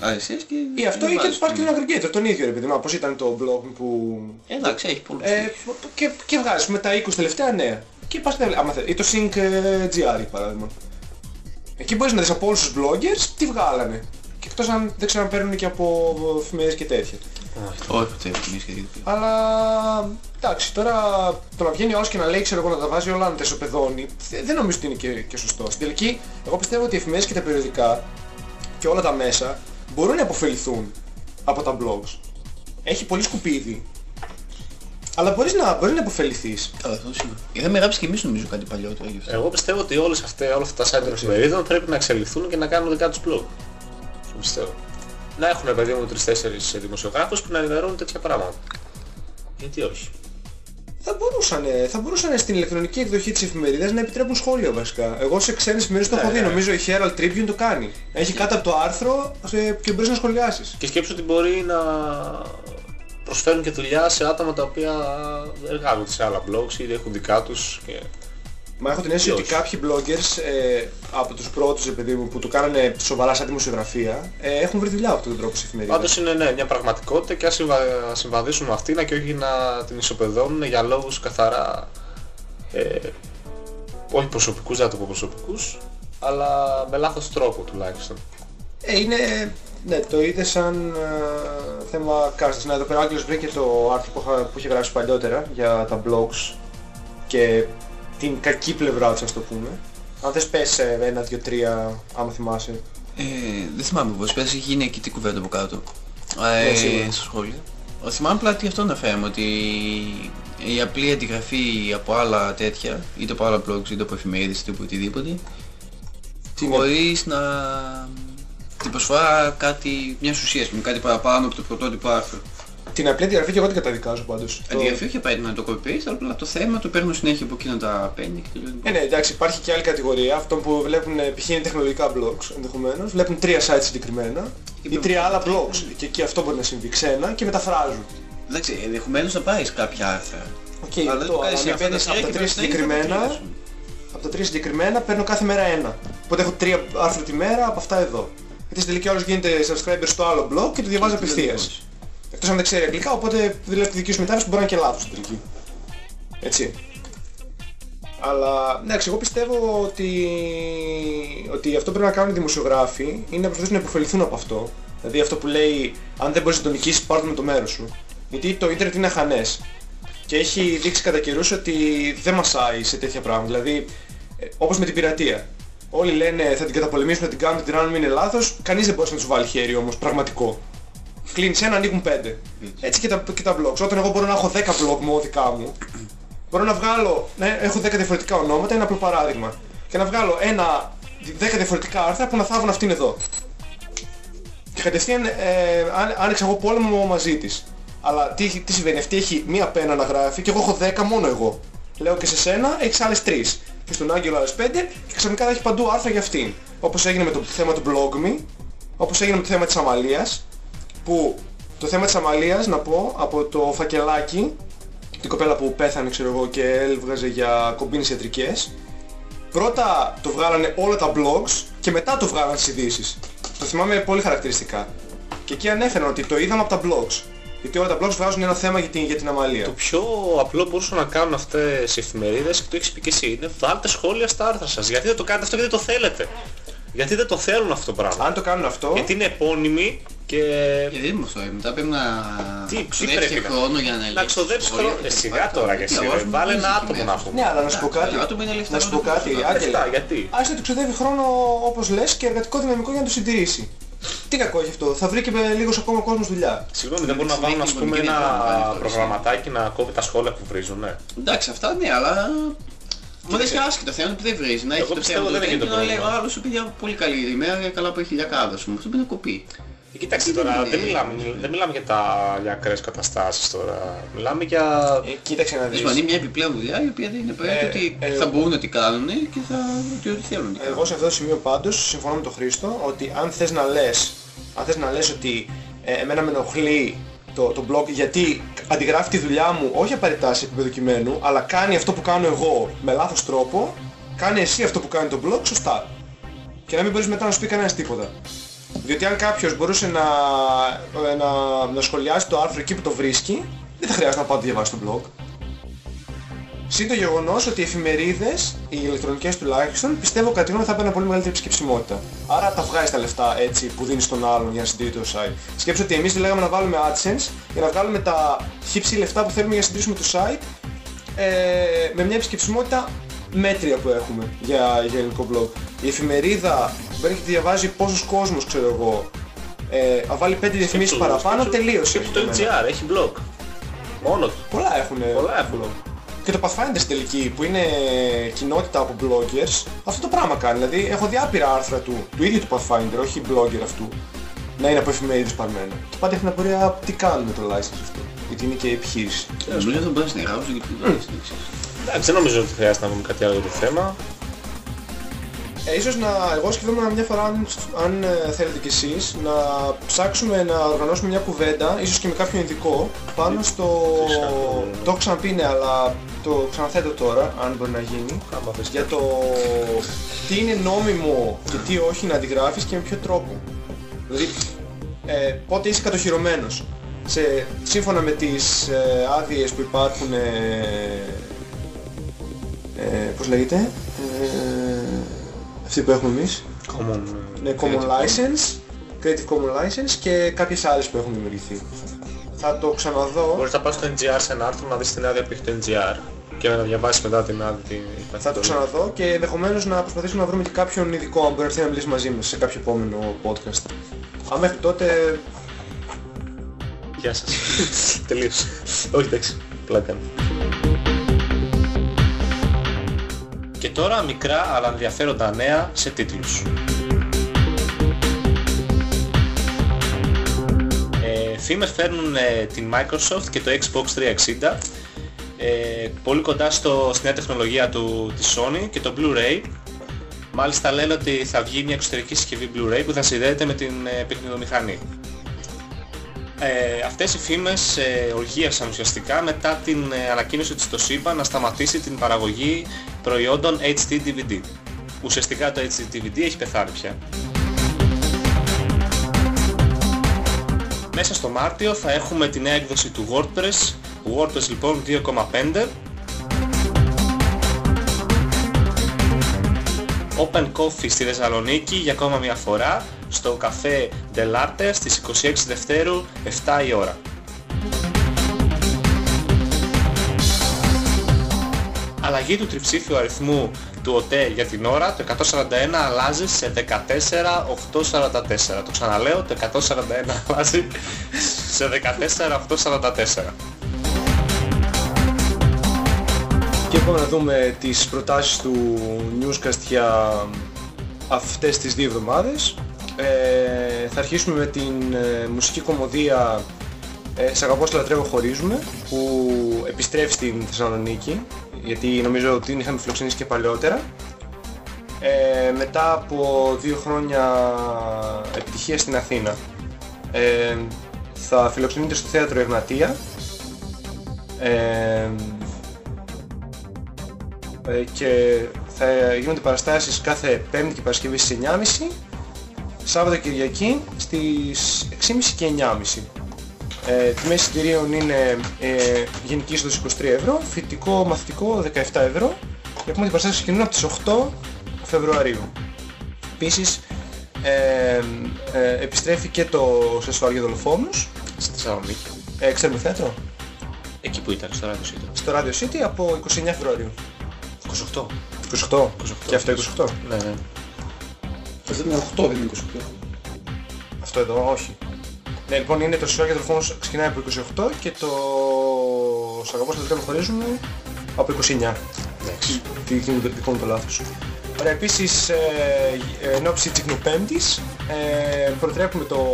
RSS και... Ή αυτό ή και βάζεις, υπάρχει και ναι. ένα aggregator, τον ίδιο ρε παιδί μου, πώς ήταν το blog μου που... Εντάξει, έχει πολλούς. Ε, και, και βγάζεις με τα 20 τελευταία νέα. Και πας και τα βλέπεις. Άμα θες. Ή το Sync ε, GR παράδειγμα. Εκεί μπορείς να δεις από όλους τους bloggers τι βγάλανε. Και εκτός αν δεν ξέρω αν παίρνουν και από εφημερίδες και τέτοια. Όχι ποτέ, εμείς και τέτοια. Αλλά εντάξει, τώρα το να βγαίνει ο άλλος και να λέει ξέρω εγώ να τα βάζει όλα να τα ισοπεδώνει, δε- δεν νομίζω ότι είναι και, και σωστό. Στην τελική, εγώ πιστεύω ότι οι εφημερίδες και τα περιοδικά και όλα τα μέσα μπορούν να αποφεληθούν από τα blogs. Έχει πολύ σκουπίδι. Αλλά μπορείς να, μπορείς να αποφεληθείς. Καλά, αυτό σίγουρα. Είχαμε γράψει και εμείς νομίζω κάτι παλιότερο γι' αυτό. Εγώ πιστεύω ότι όλες αυτές, όλα αυτά τα site των εφημερίδων πρέπει να εξελιχθούν και να κάνουν δικά τους blog. Το πιστεύω. Να έχουν παιδί μου τρεις-τέσσερις δημοσιογράφους που να ενημερώνουν τέτοια πράγματα. Γιατί όχι; Θα μπορούσαν, θα μπορούσαν στην ηλεκτρονική εκδοχή της εφημερίδας να επιτρέπουν σχόλια βασικά. Εγώ σε ξένες εφημερίδες το έχω Ναι, δει, ναι. νομίζω η Herald Tribune το κάνει. Έχει κάτω από το άρθρο ε, και μπορείς να σχολιάσεις. Και σκέψου ότι μπορεί να προσφέρουν και δουλειά σε άτομα τα οποία εργάζονται σε άλλα blogs ή έχουν δικά τους και... Μα έχω την αίσθηση Ή ότι όχι. κάποιοι bloggers ε, από τους πρώτους επειδή μου, που το κάνανε σοβαρά σαν δημοσιογραφία ε, έχουν βρει δουλειά από αυτόν τον τρόπο σε εφημερίδα. Πάντως είναι ναι, μια πραγματικότητα και ας συμβα- συμβαδίσουν με αυτήν και όχι να την ισοπεδώνουν για λόγους καθαρά ε, όχι προσωπικούς, δεν θα το πω προσωπικούς, αλλά με λάθος τρόπο τουλάχιστον. Ε, είναι, ναι, το είδε σαν ε, θέμα κάστας. Να εδώ πέρα ο Άγγελος βρήκε το άρθρο που, είχα, που είχε γράψει παλιότερα για τα blogs και την κακή πλευρά τους, ας το πούμε. Αν θες πες ε, ένα, δύο, τρία, άμα θυμάσαι. Ε, δεν θυμάμαι πως πέρασε έχει γίνει εκεί κουβέντα από κάτω. Ναι, σίγουρα. Ε, στο σχόλιο. Ε, Θυμάμαι απλά τι αυτό αναφέραμε, ότι η απλή αντιγραφή από άλλα τέτοια, είτε από άλλα blogs, είτε από εφημερίδες, είτε από οτιδήποτε, Τι είναι- χωρίς να την προσφορά κάτι, μιας ουσίας, πούμε, κάτι παραπάνω από το πρωτότυπο άρθρο. Την απλή διαγραφή και εγώ την καταδικάζω πάντως. Το- Αντιγραφή όχι απαραίτητα να το copy paste, αλλά απλά το θέμα το παίρνουν συνέχεια από εκεί να τα παίρνει και τελειώνει. Ε, ναι, εντάξει, υπάρχει και άλλη κατηγορία, αυτό που βλέπουν ε, π.χ. είναι τεχνολογικά blogs ενδεχομένως, βλέπουν τρία sites συγκεκριμένα ή τρία άλλα blogs και εκεί αυτό μπορεί να συμβεί ξένα και μεταφράζουν. Εντάξει, ενδεχομένως να πάρεις κάποια άρθρα. Οκ, Αλλά δεν αυτό, το κάνεις αλλά με αυτά παίρνεις τα από τα τρία τρία και μετά έχεις τα συγκεκριμένα, τρία σου. από τα τρία συγκεκριμένα παίρνω κάθε μέρα ένα. Οπότε έχω τρία άρθρα τη μέρα από αυτά εδώ. Γιατί στην τελική όλος γίνεται subscriber στο άλλο blog και το διαβάζει απευθείας. Εκτός αν δεν ξέρει αγγλικά, οπότε δηλαδή τη δική σου μετάφραση μπορεί να είναι και λάθος στην τελική. Έτσι. Αλλά, εντάξει, εγώ πιστεύω ότι, ότι αυτό που πρέπει να κάνουν οι δημοσιογράφοι είναι να προσπαθήσουν να υποφεληθούν από αυτό. Δηλαδή αυτό που λέει, αν δεν μπορείς να το νικήσεις, πάρ' το με το μέρος σου. Γιατί το ίντερνετ είναι αχανές. Και έχει δείξει κατά καιρούς ότι δεν μασάει σε τέτοια πράγματα. Δηλαδή, ε, όπως με την πειρατεία. Όλοι λένε θα την καταπολεμήσουμε, θα την κάνουμε, την κάνουμε, είναι λάθος. Κανείς δεν μπορεί να τους βάλει χέρι όμως, πραγματικό. Κλείνεις ένα, ανοίγουν πέντε. Έτσι και τα, και τα blogs. Όταν εγώ μπορώ να έχω 10 blog μου δικά μου, μπορώ να βγάλω, ναι, έχω 10 διαφορετικά ονόματα, ένα απλό παράδειγμα. Και να βγάλω ένα, 10 διαφορετικά άρθρα που να θάβουν αυτήν εδώ. Και κατευθείαν ε, άν- άνοιξα εγώ πόλεμο μαζί της. Αλλά τι, έχει- τι συμβαίνει, αυτή έχει μία πένα να γράφει και εγώ έχω 10 μόνο εγώ. Λέω και σε σένα έχεις άλλες 3. Και στον Άγγελο άλλες 5 και ξαφνικά θα έχει παντού άρθρα για αυτήν. Όπως έγινε με το θέμα του blog me, όπως έγινε με το θέμα της Αμαλίας, που το θέμα της Αμαλίας, να πω, από το φακελάκι, την κοπέλα που πέθανε ξέρω εγώ και έβγαζε για κομπίνες ιατρικές, πρώτα το βγάλανε όλα τα blogs και μετά το βγάλανε στις ειδήσεις. Το θυμάμαι πολύ χαρακτηριστικά. Και εκεί ανέφεραν ότι το είδαμε από τα blogs. Γιατί όλα τα blogs βγάζουν ένα θέμα για την, για την αμαλία. Το πιο απλό που μπορούσαν να κάνουν αυτές οι εφημερίδες και το έχεις πει και εσύ είναι βάλτε σχόλια στα άρθρα σας. Γιατί δεν το κάνετε αυτό γιατί δεν το θέλετε; Γιατί δεν το θέλουν αυτό το πράγμα; Αν το κάνουν αυτό, Γιατί είναι επώνυμοι και Γιατί δεν μου αυτό, μετά πρέπει να Τι- τι ξοδέψεις πρέπει και να- χρόνο για να να ελέγξεις ξοδέψεις σχόλια χρόνο. και Ε, τα σιγά λοιπά. τώρα και Γιατί εσύ, αγοράς ρε. μου Βάλε δεν ένα είναι άτομο εκεί να μέσα. πούμε. ναι, αλλά να σου πω κάτι. Το άτομος είναι ελεύθερο Να σου να πω το κάτι, κάνει. Άγγελε. Λεφτά, γιατί; Άστε του ξοδεύει χρόνο όπως λες και εργατικό δυναμικό για να το συντηρήσει. Τι κακό έχει αυτό, θα βρει και με λίγος ακόμα κόσμος δουλειά. Συγγνώμη, δεν μπορούν να βάλουν ας πούμε ένα προγραμματάκι να κόβει τα σχόλια που βρίζουν, ναι. Εντάξει, αυτά ναι, αλλά... Μου δεν είναι άσχετο θέμα που δεν βρίζει. Να έχεις Εγώ το πιστεύω θέμα δεν του είναι και και το να λέει ο πρόβλημα. άλλος σου πει για πολύ καλή ημέρα για καλά που έχει χιλιακάδες μου. Αυτό είναι κοπή. Ε, Κοιτάξτε τώρα, δεν μιλάμε, δεν μιλάμε για τα για ακραίες καταστάσεις τώρα. Μιλάμε για... Ε, κοίταξε να δεις. Δηλαδή είναι μια επιπλέον δουλειά η οποία δεν είναι απαραίτητο Ε, ότι ε, θα μπορούν να την κάνουν και θα και ό,τι θέλουν. να την Εγώ σε αυτό το σημείο πάντως συμφωνώ με τον Χρήστο ότι αν θες να λες, αν θες να λες ότι ε, εμένα με ενοχλεί το, το blog γιατί αντιγράφει τη δουλειά μου όχι απαραίτητα σε επίπεδο κειμένου αλλά κάνει αυτό που κάνω εγώ με λάθος τρόπο κάνει εσύ αυτό που κάνει το blog σωστά και να μην μπορείς μετά να σου πει κανένας τίποτα διότι αν κάποιος μπορούσε να, ε, να, να σχολιάσει το άρθρο εκεί που το βρίσκει δεν θα χρειάζεται να πάω να το διαβάσει το blog Συν το γεγονός ότι οι εφημερίδες, οι ηλεκτρονικές τουλάχιστον, πιστεύω κατά τη γνώμη θα παίρνουν πολύ μεγαλύτερη επισκεψιμότητα. Άρα τα βγάζεις τα λεφτά έτσι που δίνεις στον άλλον για να συντηρεί το site. Σκέψου ότι εμείς λέγαμε να βάλουμε AdSense για να βγάλουμε τα χύψη λεφτά που θέλουμε για να συντηρήσουμε το site ε, με μια επισκεψιμότητα μέτρια που έχουμε για, για ελληνικό blog. Η εφημερίδα μπορεί να τη διαβάζει πόσος κόσμος ξέρω εγώ. Ε, να βάλει 5 διαφημίσεις Σκέψου- παραπάνω, σκέψου- τελείωσε. σκέψου το για μένα. NGR, έχει blog. Μόνος του. Πολλά έχουν. Πολλά έχουν. Και το Pathfinder στην τελική που είναι κοινότητα από bloggers, αυτό το πράγμα κάνει. Δηλαδή έχω δει άπειρα άρθρα του, του ίδιου του Pathfinder, όχι blogger αυτού, να είναι από εφημερίδες παρμένα. Και πάντα έχει την απορία τι κάνουν με το license αυτό. Γιατί είναι και επιχείρηση. Νομίζω θα μπορείς να γράψεις και την δουλειά στην εξής. Εντάξει, δεν νομίζω ότι χρειάζεται να πούμε κάτι άλλο για το θέμα. Ε, ίσως να, εγώ σκεφτόμουν μια φορά, αν, αν ε, θέλετε κι εσείς, να ψάξουμε να οργανώσουμε μια κουβέντα, ίσως και με κάποιον ειδικό, πάνω στο... Φυσικά. Το έχω ξαναπεί ναι, αλλά το ξαναθέτω τώρα, αν μπορεί να γίνει. Άμα θες. για το τι είναι νόμιμο και τι όχι να αντιγράφεις και με ποιο τρόπο. Δηλαδή, ε, πότε είσαι κατοχυρωμένος. Σε, σύμφωνα με τις ε, άδειες που υπάρχουν, ε, ε, πώς λέγεται, ε, αυτή που έχουμε εμείς, Common, ε, είναι Common License, Creative Common License και κάποιες άλλες που έχουν δημιουργηθεί. Θα το ξαναδώ. Μπορείς να πας στο NGR σε ένα άρθρο να δεις την άδεια που έχει το NGR και να διαβάσεις μετά την άδεια την Θα το ξαναδώ και ενδεχομένως να προσπαθήσουμε να βρούμε και κάποιον ειδικό αν μπορεί να έρθει να μιλήσει μαζί μας σε κάποιο επόμενο podcast. Αν μέχρι τότε Γεια σας. *laughs* Τελείωσε. Όχι εντάξει, πλάκα. Και τώρα μικρά αλλά ενδιαφέροντα νέα σε τίτλους. Ε, φήμες φέρνουν ε, την Microsoft και το Xbox 360 ε, πολύ κοντά στο, στη νέα τεχνολογία του, της Sony και το Blu-ray. Μάλιστα λένε ότι θα βγει μια εξωτερική συσκευή Blu-ray που θα συνδέεται με την ε, παιχνιδομηχανή. Ε, αυτές οι φήμες ε, οργίασαν ουσιαστικά μετά την ε, ανακοίνωση της Toshiba να σταματήσει την παραγωγή προϊόντων HD DVD. Ουσιαστικά το HD DVD έχει πεθάνει πια. Μέσα στο Μάρτιο θα έχουμε την νέα έκδοση του WordPress, WordPress λοιπόν 2.5 Open Coffee στη Θεσσαλονίκη για ακόμα μια φορά στο καφέ Delarte στις 26 Δευτέρου 7 η ώρα. Αλλαγή του τριψήφιου αριθμού του ΟΤΕ για την ώρα, το 141 αλλάζει σε 14844. Το ξαναλέω, το 141 αλλάζει σε 14844. Και πάμε να δούμε τις προτάσεις του Newscast για αυτές τις δύο εβδομάδες. Ε, θα αρχίσουμε με την ε, μουσική κομμωδία ε, «Σ' αγαπώ, σ' λατρεύω, χωρίζουμε» που επιστρέφει στην Θεσσαλονίκη γιατί νομίζω ότι την είχαμε φιλοξενήσει και παλαιότερα. Ε, μετά από δύο χρόνια επιτυχία στην Αθήνα. Ε, θα φιλοξενείται στο Θέατρο Εγνατία. Ε, ε, και θα γίνονται παραστάσεις κάθε Πέμπτη και Παρασκευή στις 9.30 Σάββατο Κυριακή στις 6.30 και 9.30 ε, τιμές εισιτηρίων είναι ε, γενική είσοδος 23 ευρώ, φοιτητικό μαθητικό 17 ευρώ και έχουμε την παραστάσεις ξεκινούν από τις 8 Φεβρουαρίου. Επίσης ε, ε, επιστρέφει και το σεσουάρ για δολοφόνους. Στη Θεσσαλονίκη. Ε, ξέρουμε θέατρο. Εκεί που ήταν, στο Radio City. Στο Radio City από 29 Φεβρουαρίου. 28. 28. Και αυτό 28. Ναι, ναι. Αυτός είναι 8, δεν είναι 28. Αυτό εδώ, όχι. Ναι, λοιπόν είναι το σεσουάρ για δολοφόνους ξεκινάει από 28 και το Σ' αγαπώ στο τέλος χωρίζουμε από 29. Εντάξει. Τι δικό μου- δικό μου το λάθος. Ωραία, επίσης ε, ε, εν ώψη Τσικνοπέμπτης ε, προτρέπουμε το...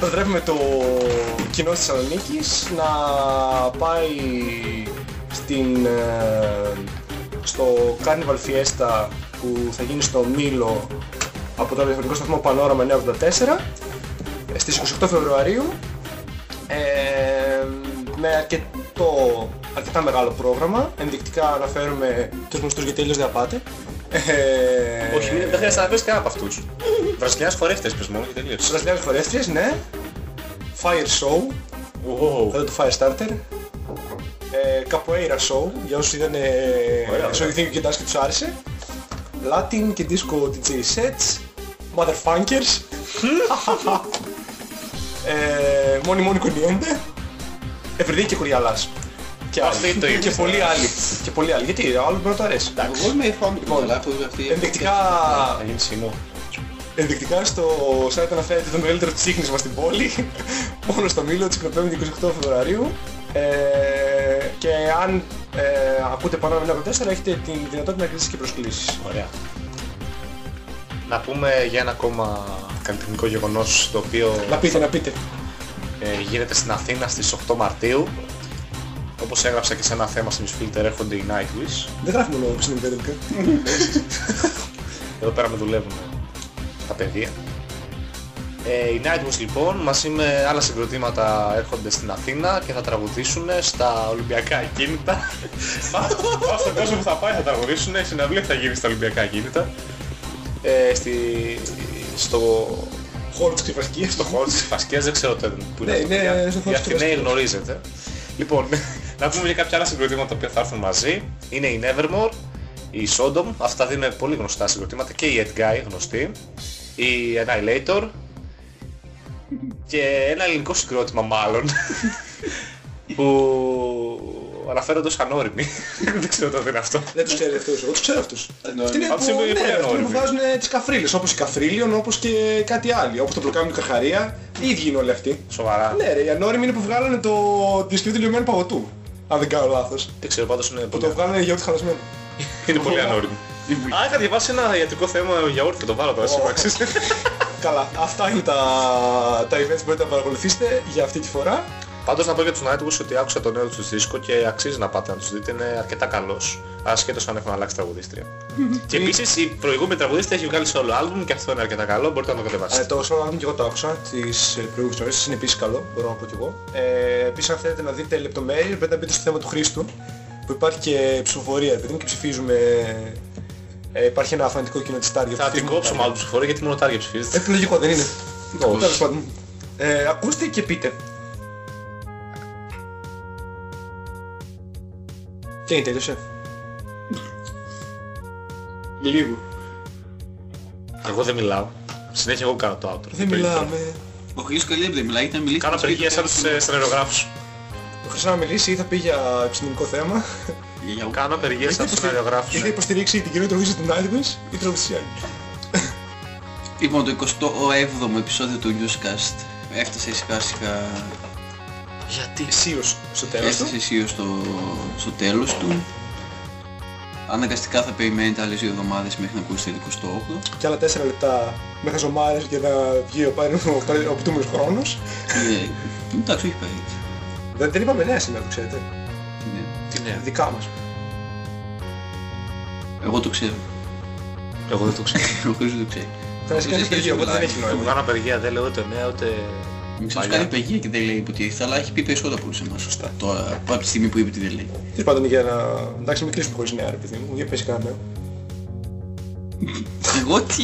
προτρέπουμε το κοινό της Θεσσαλονίκης να πάει στην, ε, στο Carnival Fiesta που θα γίνει στο Μήλο από το ραδιοφωνικό σταθμό Πανόραμα 984 ε, στις 28 Φεβρουαρίου ε, με αρκετό, αρκετά μεγάλο πρόγραμμα. Ενδεικτικά αναφέρουμε τους γνωστούς γιατί αλλιώς δεν θα πάτε. Ε, Όχι, μην- δεν χρειάζεται να πεις κανένα από αυτούς. Βραζιλιάς φορεύτες πες μόνο και τελείωσε. Βραζιλιάνες φορέστριες, ναι. Fire Show, Ω, εδώ το Firestarter. Ε, Capoeira Show, για όσους είδαν Ωραία, στο ωραία. YouTube και Dance και τους άρεσε. Latin και Disco DJ Sets. Motherfuckers. *laughs* ε, μόνοι μόνοι κονιέντε. Ευρυδί και Κουριαλάς. Και Αυτή άλλοι. το είπες, Και πολλοί ε. άλλοι. Και πολλοί άλλοι. Γιατί, άλλο μπορεί να το αρέσει. Εγώ είμαι φάμε και πολλά που αυτή... Ενδεικτικά, θα γίνει σινό. ενδεικτικά στο site αναφέρεται το μεγαλύτερο τσίχνισμα στην πόλη. *laughs* Μόνο στο Μήλο της Κροπέμπτη 28 Φεβρουαρίου. Ε, και αν ε, ακούτε πάνω από 1 από 4 έχετε τη δυνατότητα να κλείσετε και προσκλήσεις. Ωραία. Να πούμε για ένα ακόμα καλλιτεχνικό γεγονός το οποίο Να πείτε, να πείτε. ε, γίνεται στην Αθήνα στις 8 Μαρτίου. Όπως έγραψα και σε ένα θέμα στην Newsfilter έρχονται οι Nightwish. Δεν γράφουμε λόγο που είναι τελικά. Εδώ πέρα με δουλεύουν τα παιδεία. Ε, οι Nightwish λοιπόν μαζί με άλλα συγκροτήματα έρχονται στην Αθήνα και θα τραγουδήσουν στα Ολυμπιακά ακίνητα. Πάω στον κόσμο που θα πάει θα τραγουδήσουν, η συναυλία θα γίνει στα Ολυμπιακά ακίνητα. Ε, στη, στο, Χώρο της Ξηφασκίας. στο χώρο της Φασκίας, δεν ξέρω τι- που είναι Ναι, αυτό. είναι Για- στο χώρο Για της Αθηναίοι Ξηφασκίας. γνωρίζετε. Λοιπόν, να πούμε για κάποια άλλα συγκροτήματα που θα έρθουν μαζί. Είναι η Nevermore, η Sodom, αυτά δύο είναι πολύ γνωστά συγκροτήματα και η Edguy γνωστή, η Annihilator και ένα ελληνικό συγκρότημα μάλλον *laughs* που αναφέρονται ως ανώριμοι. *laughs* δεν ξέρω το τι είναι αυτό. Δεν τους ξέρει αυτούς, εγώ τους ξέρω αυτούς. Εννοώ, Αυτοί είναι Αυτοί που, είναι πολύ ναι, αυτοί είναι που ανώριμοι. βγάζουν τις καφρίλες, όπως η Καφρίλιον, όπως και κάτι άλλο. Όπως το Πλοκάμινο Καρχαρία, οι ίδιοι είναι όλοι αυτοί. Σοβαρά. Ναι ρε, οι ανώριμοι είναι που βγάλανε το δισκευή του λιωμένου παγωτού. Αν δεν κάνω λάθος. Δεν ξέρω, πάντως είναι Που πολύ, το βγάλανε για ό,τι χαλασμένο. είναι πολύ ανώριμοι. Α, είχα διαβάσει ένα ιατρικό θέμα γιαούρτι, θα το βάλω τώρα σύμπαξης. *laughs* Καλά, αυτά είναι τα, τα events που μπορείτε να παρακολουθήσετε για αυτή τη φορά. Πάντως να πω για τους Nightwish ότι άκουσα το νέο τους δίσκο και αξίζει να πάτε να τους δείτε, είναι αρκετά καλός. Ασχέτως αν έχουν αλλάξει τραγουδίστρια. *laughs* και επίσης η προηγούμενη τραγουδίστρια έχει βγάλει solo album και αυτό είναι αρκετά καλό, μπορείτε να το Ε, κατεβάσετε. το solo album και εγώ το άκουσα, τις ε, προηγούμενες ώρες, είναι επίσης καλό, μπορώ να πω κι εγώ. Ε, επίσης αν θέλετε να δείτε λεπτομέρειες, πρέπει να μπείτε στο θέμα του Χρήστου, που υπάρχει και ψηφοφορία, επειδή μου και ψηφίζουμε... Ε, υπάρχει ένα φανητικό κοινό της Target. Θα την ψηφίζουμε κόψω Target. μάλλον τους φορεί γιατί μόνο Target ψηφίζετε. Ε, λογικό δεν είναι. Όχι. Τέλος πάντων. Ε, ακούστε και πείτε. Τι είναι, τέλειωσε. Λίγο. Εγώ δεν μιλάω. Συνέχεια εγώ κάνω το outro. Δεν μιλάμε. Ο Χρήστος καλύτερα δεν μιλάει, ήταν μιλήσει. Κάνω απεργία σαν τους ε, σενεριογράφους. Ο Χρυσάς να μιλήσει ή θα πει για επιστημονικό θέμα Κάνω απεργία σαν τους ή σενεριογράφους. θα υποστηρίξει την κοινότητα του του Nightwish ή τραγουδιστή Λοιπόν, το 27ο επεισόδιο του Newscast έφτασε σιγά σιγά, Γιατί; Αισίως στο τέλος του; έφτασε αισίως στο, στο τέλος του. Αναγκαστικά θα περιμένετε άλλες δύο εβδομάδες μέχρι να ακούσετε το 28ο. Και άλλα 4 λεπτά με χαζομάρες για να βγει ο πάλι ο πτούμενος χρόνος. Ε, εντάξει, όχι πέρα. Δεν, δεν είπαμε νέα σήμερα, το ξέρετε. Ναι. Τι νέα. Δικά μας. Εγώ το ξέρω. Εγώ δεν το ξέρω. *laughs* Ο Χρήστος το ξέρει. Θα να κάνει παιδιά, οπότε δεν έχει Εγώ νόημα. κάνω απεργία, δεν λέω ούτε νέα ούτε Μην ξέρεις παλιά. κάνει παιγεία και δεν λέει υποτίθεται, αλλά έχει πει περισσότερα από όλους εμάς. Σωστά. Τώρα, από τη στιγμή που είπε τι δεν λέει. Τέλος πάντων για να... Εντάξει μην κλείσουμε χωρίς νέα ρε παιδί μου, για πες κανένα νέο. Εγώ τι...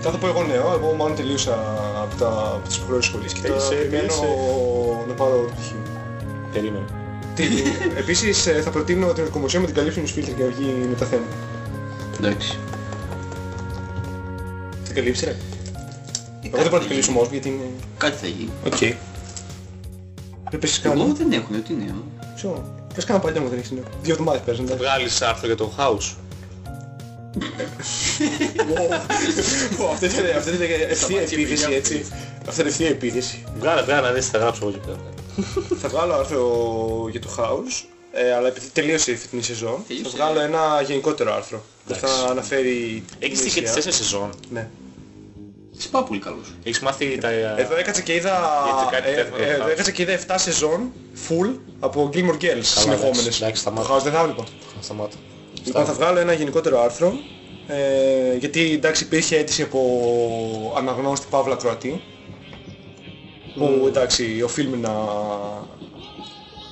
Θα το πω εγώ νέο, εγώ μάλλον τελείωσα από, τα, από τις υποχρεώσεις σχολής και τώρα Τέλειωσε, περιμένω τέλειωσε. να πάρω το πτυχίο. Περίμενε. Τι, επίσης ε, θα προτείνω την οκομοσία με την καλύψη του φίλτρ για να βγει με τα θέμα. Εντάξει. Θα καλύψει ρε. Εγώ δεν μπορώ να το καλύψω όμως γιατί είναι... Κάτι θα γίνει. Οκ. Δεν πες Εγώ κανένα. δεν έχω, τι νέο. Ξέρω. Πες κανένα παλιά μου δεν έχεις νέο. Δύο εβδομάδες παίζουν. εντάξει. Βγάλεις άρθρο για το house. Ω, Αυτή είναι αυτή είναι ευθεία επίθεση έτσι. Αυτή είναι ευθεία επίθεση. Βγάλε, βγάλε να δεις τι θα γράψω εγώ και πέρα. Θα βγάλω άρθρο για το house, ε, αλλά επειδή τελείωσε η φετινή σεζόν, θα Τελείωσε. βγάλω ένα γενικότερο άρθρο που θα Εντάξει. αναφέρει... Έχεις την τύχει και τις ουσία. τέσσερις σεζόν. Ναι. Είσαι πάρα πολύ καλός. Έχεις μάθει τα... Εδώ έκατσα και είδα... Γιατί κάτι ε, τέτοιο ε, με το εδώ House. έκατσα και είδα 7 σεζόν full από Gilmore Girls συνεχόμενες. εντάξει, Το σταμάτα. house δεν θα έβλεπα. Σταμάτα. Λοιπόν, θα βγάλω ένα γενικότερο άρθρο, ε, γιατί εντάξει υπήρχε αίτηση από αναγνώστη Παύλα Κροατή, που εντάξει οφείλουμε να,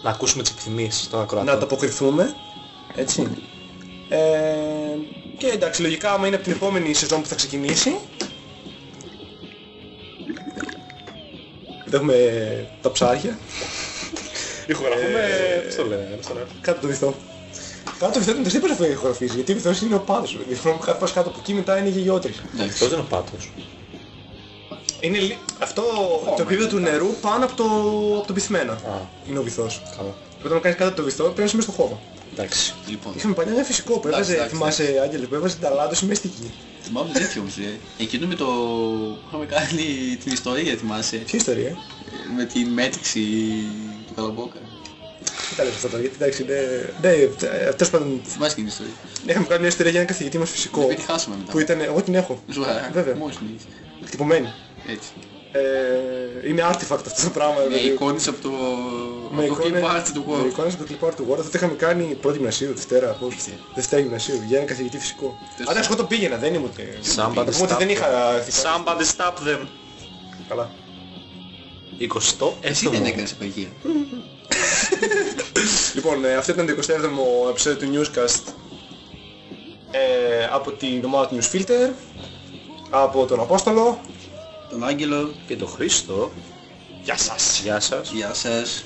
Να ακούσουμε τις επιθυμίες των να ακροατών. ανταποκριθούμε, έτσι. Ε, και εντάξει, λογικά άμα είναι από την επόμενη σεζόν που θα ξεκινήσει, έχουμε τα ψάρια, Ηχογραφούμε... Ε, Πώς το λένε, πώς το λένε. κάτω το βυθό. Κάτω το βυθό δεν ξέρει πώς θα ηχογραφήσει, γιατί ο βυθός είναι ο πάδος. Δηλαδή, αν πας κάτω από εκεί μετά είναι γεγιότρης. Εντάξει. Αυτό δεν είναι ο πάτος. Είναι λι- αυτό το επίπεδο του νερού πάνω από το, από το πυθμένα. Α, Είναι ο βυθός. καλά. Όταν να κάνεις κάτω από το βυθό πρέπει να είσαι μες στο χώμα. Εντάξει. Λοιπόν, Είχαμε παλιά ένα φυσικό που Εντάξει, έβαζε, εντάξει, θυμάσαι Άγγελε, που έβαζε την ταλάντωση μέσα στη γη. θυμάμαι τέτοιο όμως, ε. Εκείνο με το... που είχαμε κάνει την ιστορία, θυμάσαι. Ποια ιστορία, ε; Ε, Με την μέτρηση του Καλαμπόκα. Τι τα λες αυτά τώρα, γιατί εντάξει είναι... Ναι, ε, τέλος πάντων, Θυμάσαι και την ιστορία. είχαμε κάνει μια ιστορία για έναν καθηγητή μας φυσικό. Επειδή χάσαμε μετά. Που ήταν, εγώ την έχω, Ζωά, Βέβαια. μόλις την έχεις. χτυπωμένη. Έτσι. Ε, είναι artifact αυτό το πράγμα. Με δηλαδή. εικόνες από το... Με από το εικόνες- clip art του Με Word. εικόνες από το clip art του Word. Αυτό το είχαμε κάνει πρώτη γυμνασίου, Δευτέρα, πώς. Δευτέρα γυμνασίου, για έναν καθηγητή φυσικό. Τέλος Α, εντάξει, εγώ το πήγαινα, δεν ήμουν... Somebody Οπότε stop δεν είχα... Somebody stop them. Καλά. 20 Εσύ δεν έκανες απεργία. *laughs* Λοιπόν, ε, αυτό ήταν το 27ο επεισόδιο του Newscast ε, από την ομάδα του Newsfilter, από τον Απόστολο. Τον Άγγελο, Και το Χρήστο. Γεια σας! Γεια σας. γεια σας.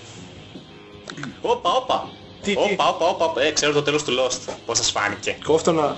Όπα, όπα. Τι, τι; Όπα, όπα, όπα. Ε, ξέρω το τέλος του Lost. Πώς σας φάνηκε. Κόφτω να...